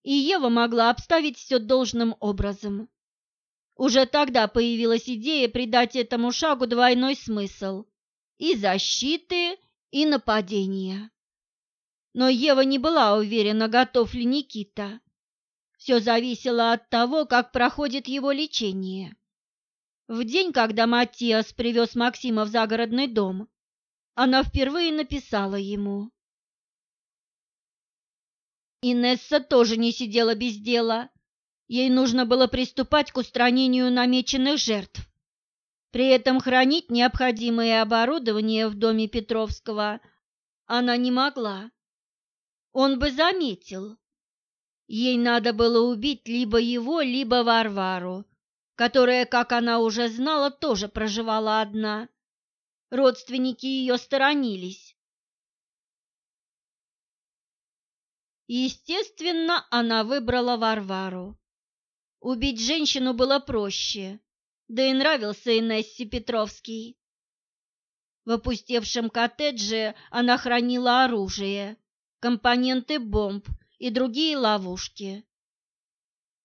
и Ева могла обставить все должным образом. Уже тогда появилась идея придать этому шагу двойной смысл – и защиты, и нападения. Но Ева не была уверена, готов ли Никита. Все зависело от того, как проходит его лечение. В день, когда Матиас привез Максима в загородный дом, она впервые написала ему. Инесса тоже не сидела без дела. Ей нужно было приступать к устранению намеченных жертв. При этом хранить необходимое оборудование в доме Петровского она не могла. Он бы заметил. Ей надо было убить либо его, либо Варвару, которая, как она уже знала, тоже проживала одна. Родственники ее сторонились. Естественно, она выбрала Варвару. Убить женщину было проще, да и нравился Инессе Петровский. В опустевшем коттедже она хранила оружие, компоненты бомб и другие ловушки.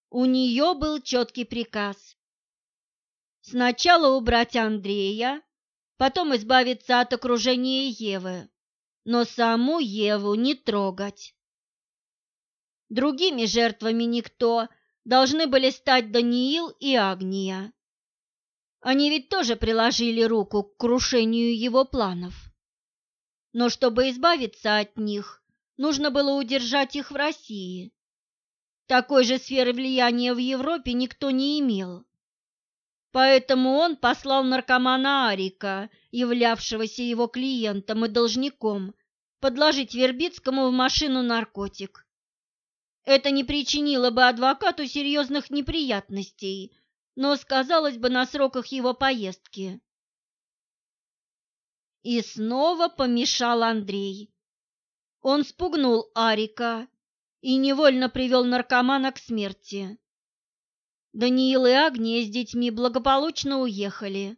У нее был четкий приказ. Сначала убрать Андрея, потом избавиться от окружения Евы, но саму Еву не трогать. Другими жертвами никто должны были стать Даниил и Агния. Они ведь тоже приложили руку к крушению его планов. Но чтобы избавиться от них, нужно было удержать их в России. Такой же сферы влияния в Европе никто не имел. Поэтому он послал наркомана Арика, являвшегося его клиентом и должником, подложить Вербицкому в машину наркотик. Это не причинило бы адвокату серьезных неприятностей, но сказалось бы на сроках его поездки. И снова помешал Андрей. Он спугнул Арика и невольно привел наркомана к смерти. Даниил и Агния с детьми благополучно уехали,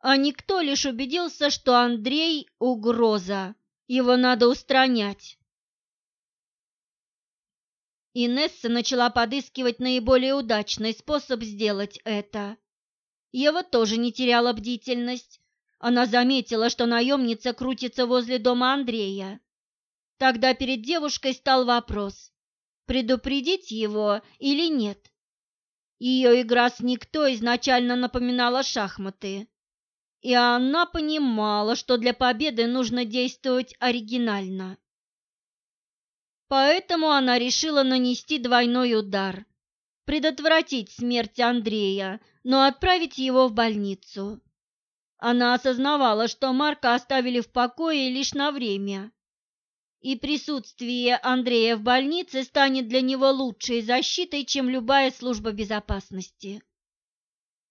а никто лишь убедился, что Андрей – угроза, его надо устранять. Инесса начала подыскивать наиболее удачный способ сделать это. Ева тоже не теряла бдительность. Она заметила, что наемница крутится возле дома Андрея. Тогда перед девушкой стал вопрос, предупредить его или нет. Ее игра с никто изначально напоминала шахматы, и она понимала, что для победы нужно действовать оригинально. Поэтому она решила нанести двойной удар, предотвратить смерть Андрея, но отправить его в больницу. Она осознавала, что Марка оставили в покое лишь на время, и присутствие Андрея в больнице станет для него лучшей защитой, чем любая служба безопасности.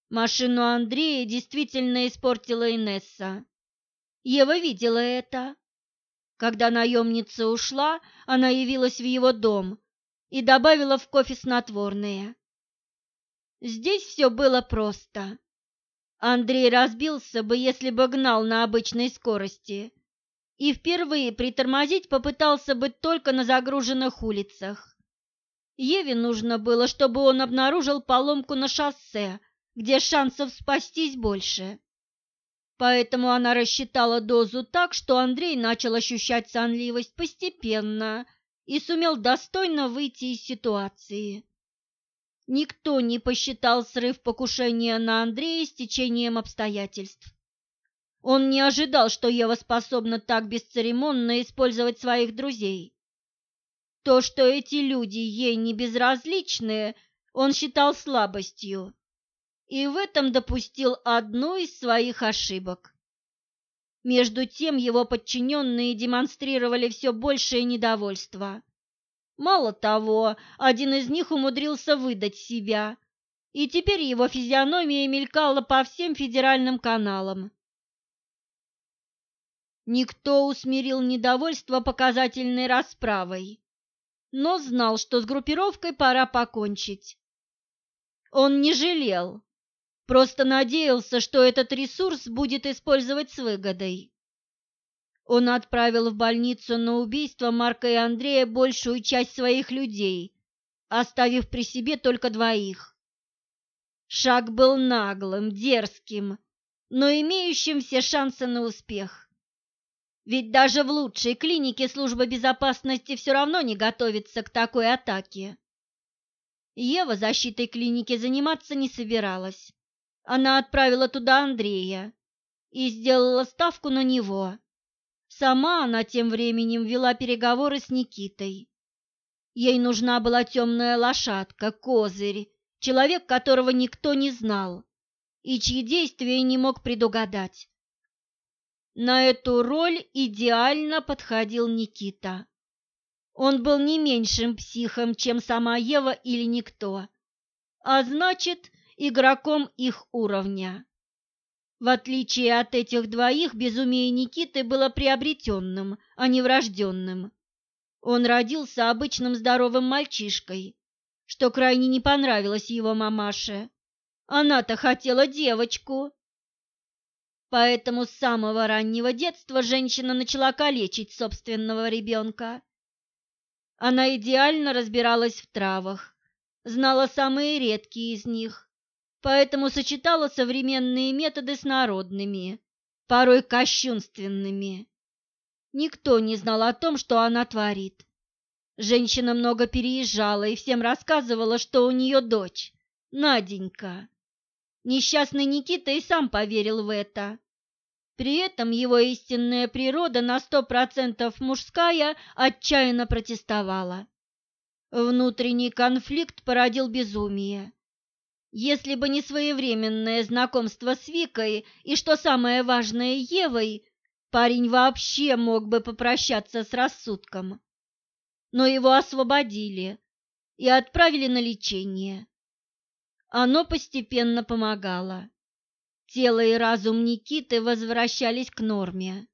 Машину Андрея действительно испортила Инесса. Ева видела это когда наемница ушла, она явилась в его дом и добавила в кофе снотворное. Здесь все было просто. Андрей разбился бы, если бы гнал на обычной скорости, и впервые притормозить попытался бы только на загруженных улицах. Еве нужно было, чтобы он обнаружил поломку на шоссе, где шансов спастись больше. Поэтому она рассчитала дозу так, что Андрей начал ощущать сонливость постепенно и сумел достойно выйти из ситуации. Никто не посчитал срыв покушения на Андрея стечением обстоятельств. Он не ожидал, что Ева способна так бесцеремонно использовать своих друзей. То, что эти люди ей не безразличны, он считал слабостью и в этом допустил одну из своих ошибок. Между тем его подчиненные демонстрировали все большее недовольство. Мало того, один из них умудрился выдать себя, и теперь его физиономия мелькала по всем федеральным каналам. Никто усмирил недовольство показательной расправой, но знал, что с группировкой пора покончить. Он не жалел, Просто надеялся, что этот ресурс будет использовать с выгодой. Он отправил в больницу на убийство Марка и Андрея большую часть своих людей, оставив при себе только двоих. Шаг был наглым, дерзким, но имеющим все шансы на успех. Ведь даже в лучшей клинике служба безопасности все равно не готовится к такой атаке. Ева защитой клиники заниматься не собиралась. Она отправила туда Андрея и сделала ставку на него. Сама она тем временем вела переговоры с Никитой. Ей нужна была темная лошадка, козырь, человек, которого никто не знал и чьи действия не мог предугадать. На эту роль идеально подходил Никита. Он был не меньшим психом, чем сама Ева или никто, а значит, игроком их уровня. В отличие от этих двоих, безумие Никиты было приобретенным, а не врожденным. Он родился обычным здоровым мальчишкой, что крайне не понравилось его мамаше. Она-то хотела девочку. Поэтому с самого раннего детства женщина начала калечить собственного ребенка. Она идеально разбиралась в травах, знала самые редкие из них поэтому сочетала современные методы с народными, порой кощунственными. Никто не знал о том, что она творит. Женщина много переезжала и всем рассказывала, что у нее дочь, Наденька. Несчастный Никита и сам поверил в это. При этом его истинная природа на сто процентов мужская отчаянно протестовала. Внутренний конфликт породил безумие. Если бы не своевременное знакомство с Викой и, что самое важное, Евой, парень вообще мог бы попрощаться с рассудком. Но его освободили и отправили на лечение. Оно постепенно помогало. Тело и разум Никиты возвращались к норме.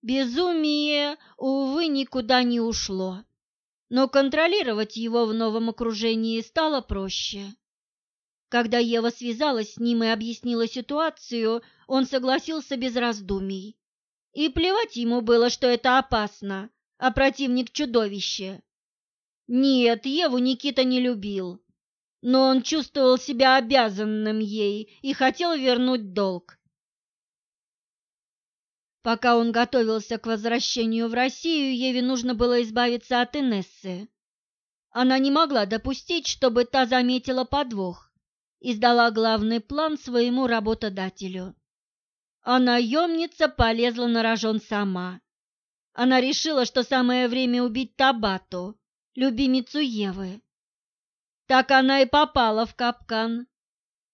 Безумие, увы, никуда не ушло, но контролировать его в новом окружении стало проще. Когда Ева связалась с ним и объяснила ситуацию, он согласился без раздумий. И плевать ему было, что это опасно, а противник чудовище. Нет, Еву Никита не любил, но он чувствовал себя обязанным ей и хотел вернуть долг. Пока он готовился к возвращению в Россию, Еве нужно было избавиться от Инессы. Она не могла допустить, чтобы та заметила подвох и сдала главный план своему работодателю. А наемница полезла на рожон сама. Она решила, что самое время убить Табату, любимицу Евы. Так она и попала в капкан.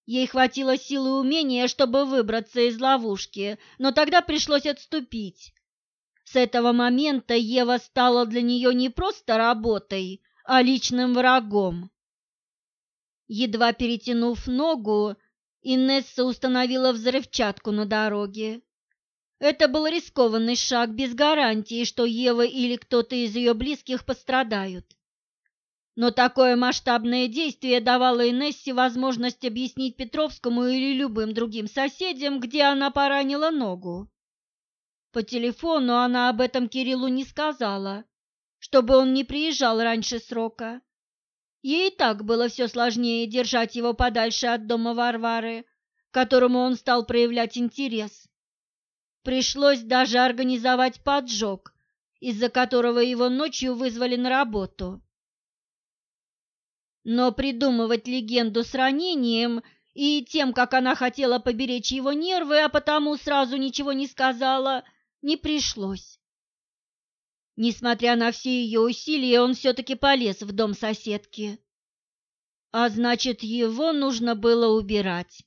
Ей хватило силы и умения, чтобы выбраться из ловушки, но тогда пришлось отступить. С этого момента Ева стала для нее не просто работой, а личным врагом. Едва перетянув ногу, Инесса установила взрывчатку на дороге. Это был рискованный шаг без гарантии, что Ева или кто-то из ее близких пострадают. Но такое масштабное действие давало Инессе возможность объяснить Петровскому или любым другим соседям, где она поранила ногу. По телефону она об этом Кириллу не сказала, чтобы он не приезжал раньше срока. Ей и так было все сложнее держать его подальше от дома Варвары, к которому он стал проявлять интерес. Пришлось даже организовать поджог, из-за которого его ночью вызвали на работу. Но придумывать легенду с ранением и тем, как она хотела поберечь его нервы, а потому сразу ничего не сказала, не пришлось. Несмотря на все ее усилия, он все-таки полез в дом соседки. А значит, его нужно было убирать.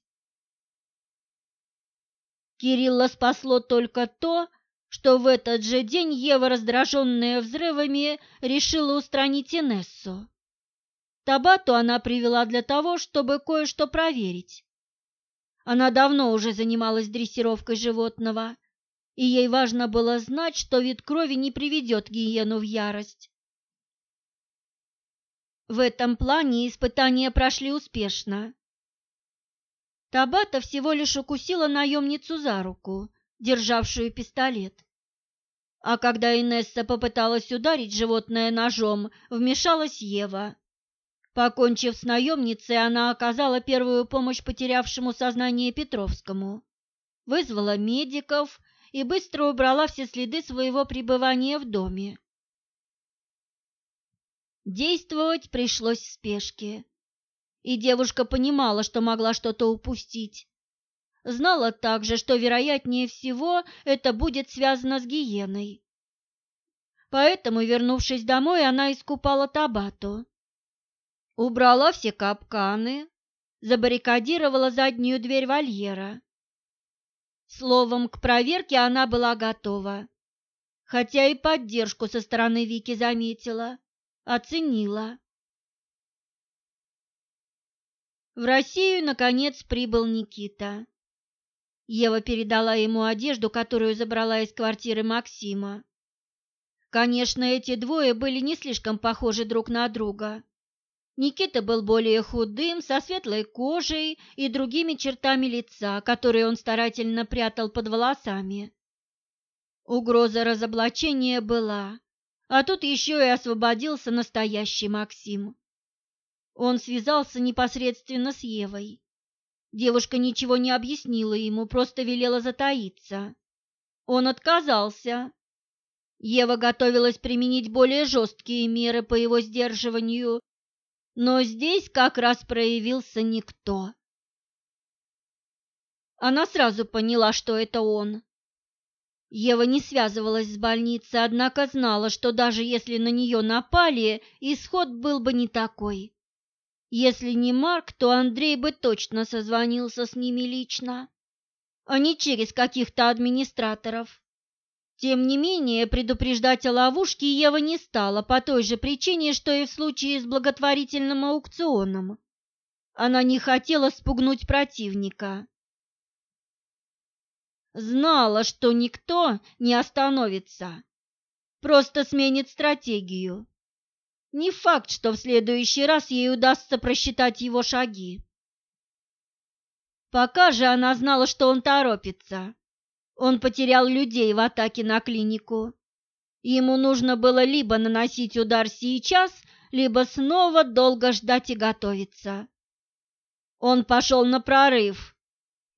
Кирилла спасло только то, что в этот же день Ева, раздраженная взрывами, решила устранить Инессу. Табату она привела для того, чтобы кое-что проверить. Она давно уже занималась дрессировкой животного, и ей важно было знать, что вид крови не приведет гиену в ярость. В этом плане испытания прошли успешно. Табата всего лишь укусила наемницу за руку, державшую пистолет. А когда Инесса попыталась ударить животное ножом, вмешалась Ева. Покончив с наемницей, она оказала первую помощь потерявшему сознание Петровскому, вызвала медиков и быстро убрала все следы своего пребывания в доме. Действовать пришлось в спешке, и девушка понимала, что могла что-то упустить. Знала также, что, вероятнее всего, это будет связано с гиеной. Поэтому, вернувшись домой, она искупала Табату Убрала все капканы, забаррикадировала заднюю дверь вольера. Словом, к проверке она была готова, хотя и поддержку со стороны Вики заметила, оценила. В Россию, наконец, прибыл Никита. Ева передала ему одежду, которую забрала из квартиры Максима. Конечно, эти двое были не слишком похожи друг на друга. Никита был более худым, со светлой кожей и другими чертами лица, которые он старательно прятал под волосами. Угроза разоблачения была, а тут еще и освободился настоящий Максим. Он связался непосредственно с Евой. Девушка ничего не объяснила ему, просто велела затаиться. Он отказался. Ева готовилась применить более жесткие меры по его сдерживанию но здесь как раз проявился никто. Она сразу поняла, что это он. Ева не связывалась с больницей, однако знала, что даже если на нее напали, исход был бы не такой. Если не Марк, то Андрей бы точно созвонился с ними лично, а не через каких-то администраторов. Тем не менее, предупреждать о ловушке Ева не стала по той же причине, что и в случае с благотворительным аукционом. Она не хотела спугнуть противника. Знала, что никто не остановится, просто сменит стратегию. Не факт, что в следующий раз ей удастся просчитать его шаги. Пока же она знала, что он торопится. Он потерял людей в атаке на клинику. Ему нужно было либо наносить удар сейчас, либо снова долго ждать и готовиться. Он пошел на прорыв,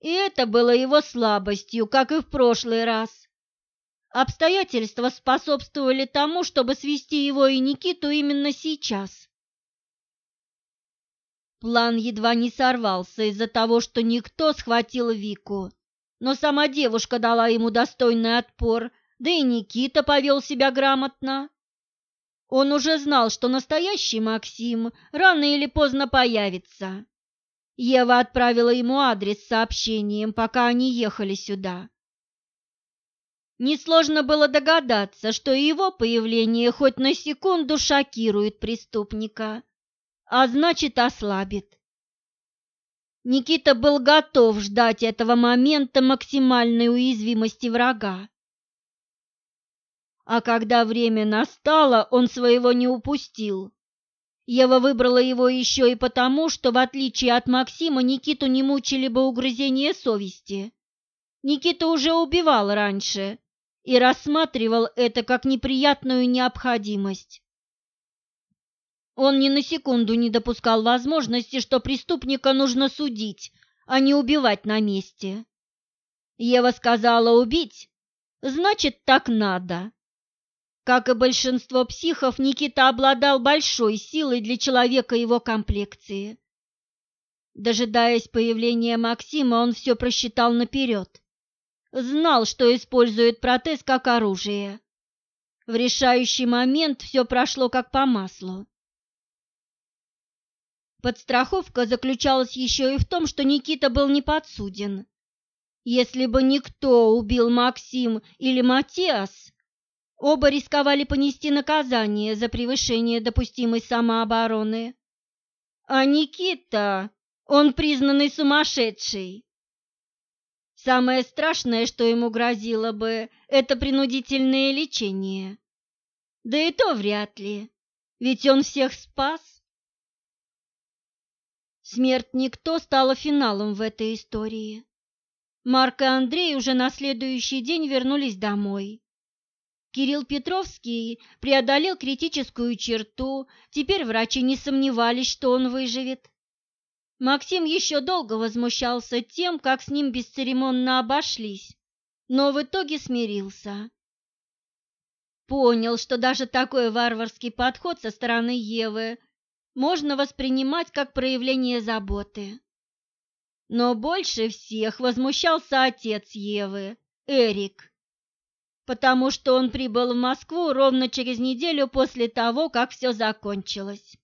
и это было его слабостью, как и в прошлый раз. Обстоятельства способствовали тому, чтобы свести его и Никиту именно сейчас. План едва не сорвался из-за того, что никто схватил Вику но сама девушка дала ему достойный отпор, да и Никита повел себя грамотно. Он уже знал, что настоящий Максим рано или поздно появится. Ева отправила ему адрес с сообщением, пока они ехали сюда. Несложно было догадаться, что его появление хоть на секунду шокирует преступника, а значит ослабит. Никита был готов ждать этого момента максимальной уязвимости врага. А когда время настало, он своего не упустил. Ева выбрала его еще и потому, что, в отличие от Максима, Никиту не мучили бы угрызения совести. Никита уже убивал раньше и рассматривал это как неприятную необходимость. Он ни на секунду не допускал возможности, что преступника нужно судить, а не убивать на месте. Ева сказала убить, значит, так надо. Как и большинство психов, Никита обладал большой силой для человека его комплекции. Дожидаясь появления Максима, он все просчитал наперед. Знал, что использует протез как оружие. В решающий момент все прошло как по маслу. Подстраховка заключалась еще и в том, что Никита был не подсуден. Если бы никто убил Максим или Матиас, оба рисковали понести наказание за превышение допустимой самообороны. А Никита он признанный сумасшедший. Самое страшное, что ему грозило бы, это принудительное лечение. Да и то вряд ли, ведь он всех спас. Смерть Никто стала финалом в этой истории. Марк и Андрей уже на следующий день вернулись домой. Кирилл Петровский преодолел критическую черту, теперь врачи не сомневались, что он выживет. Максим еще долго возмущался тем, как с ним бесцеремонно обошлись, но в итоге смирился. Понял, что даже такой варварский подход со стороны Евы можно воспринимать как проявление заботы. Но больше всех возмущался отец Евы, Эрик, потому что он прибыл в Москву ровно через неделю после того, как все закончилось.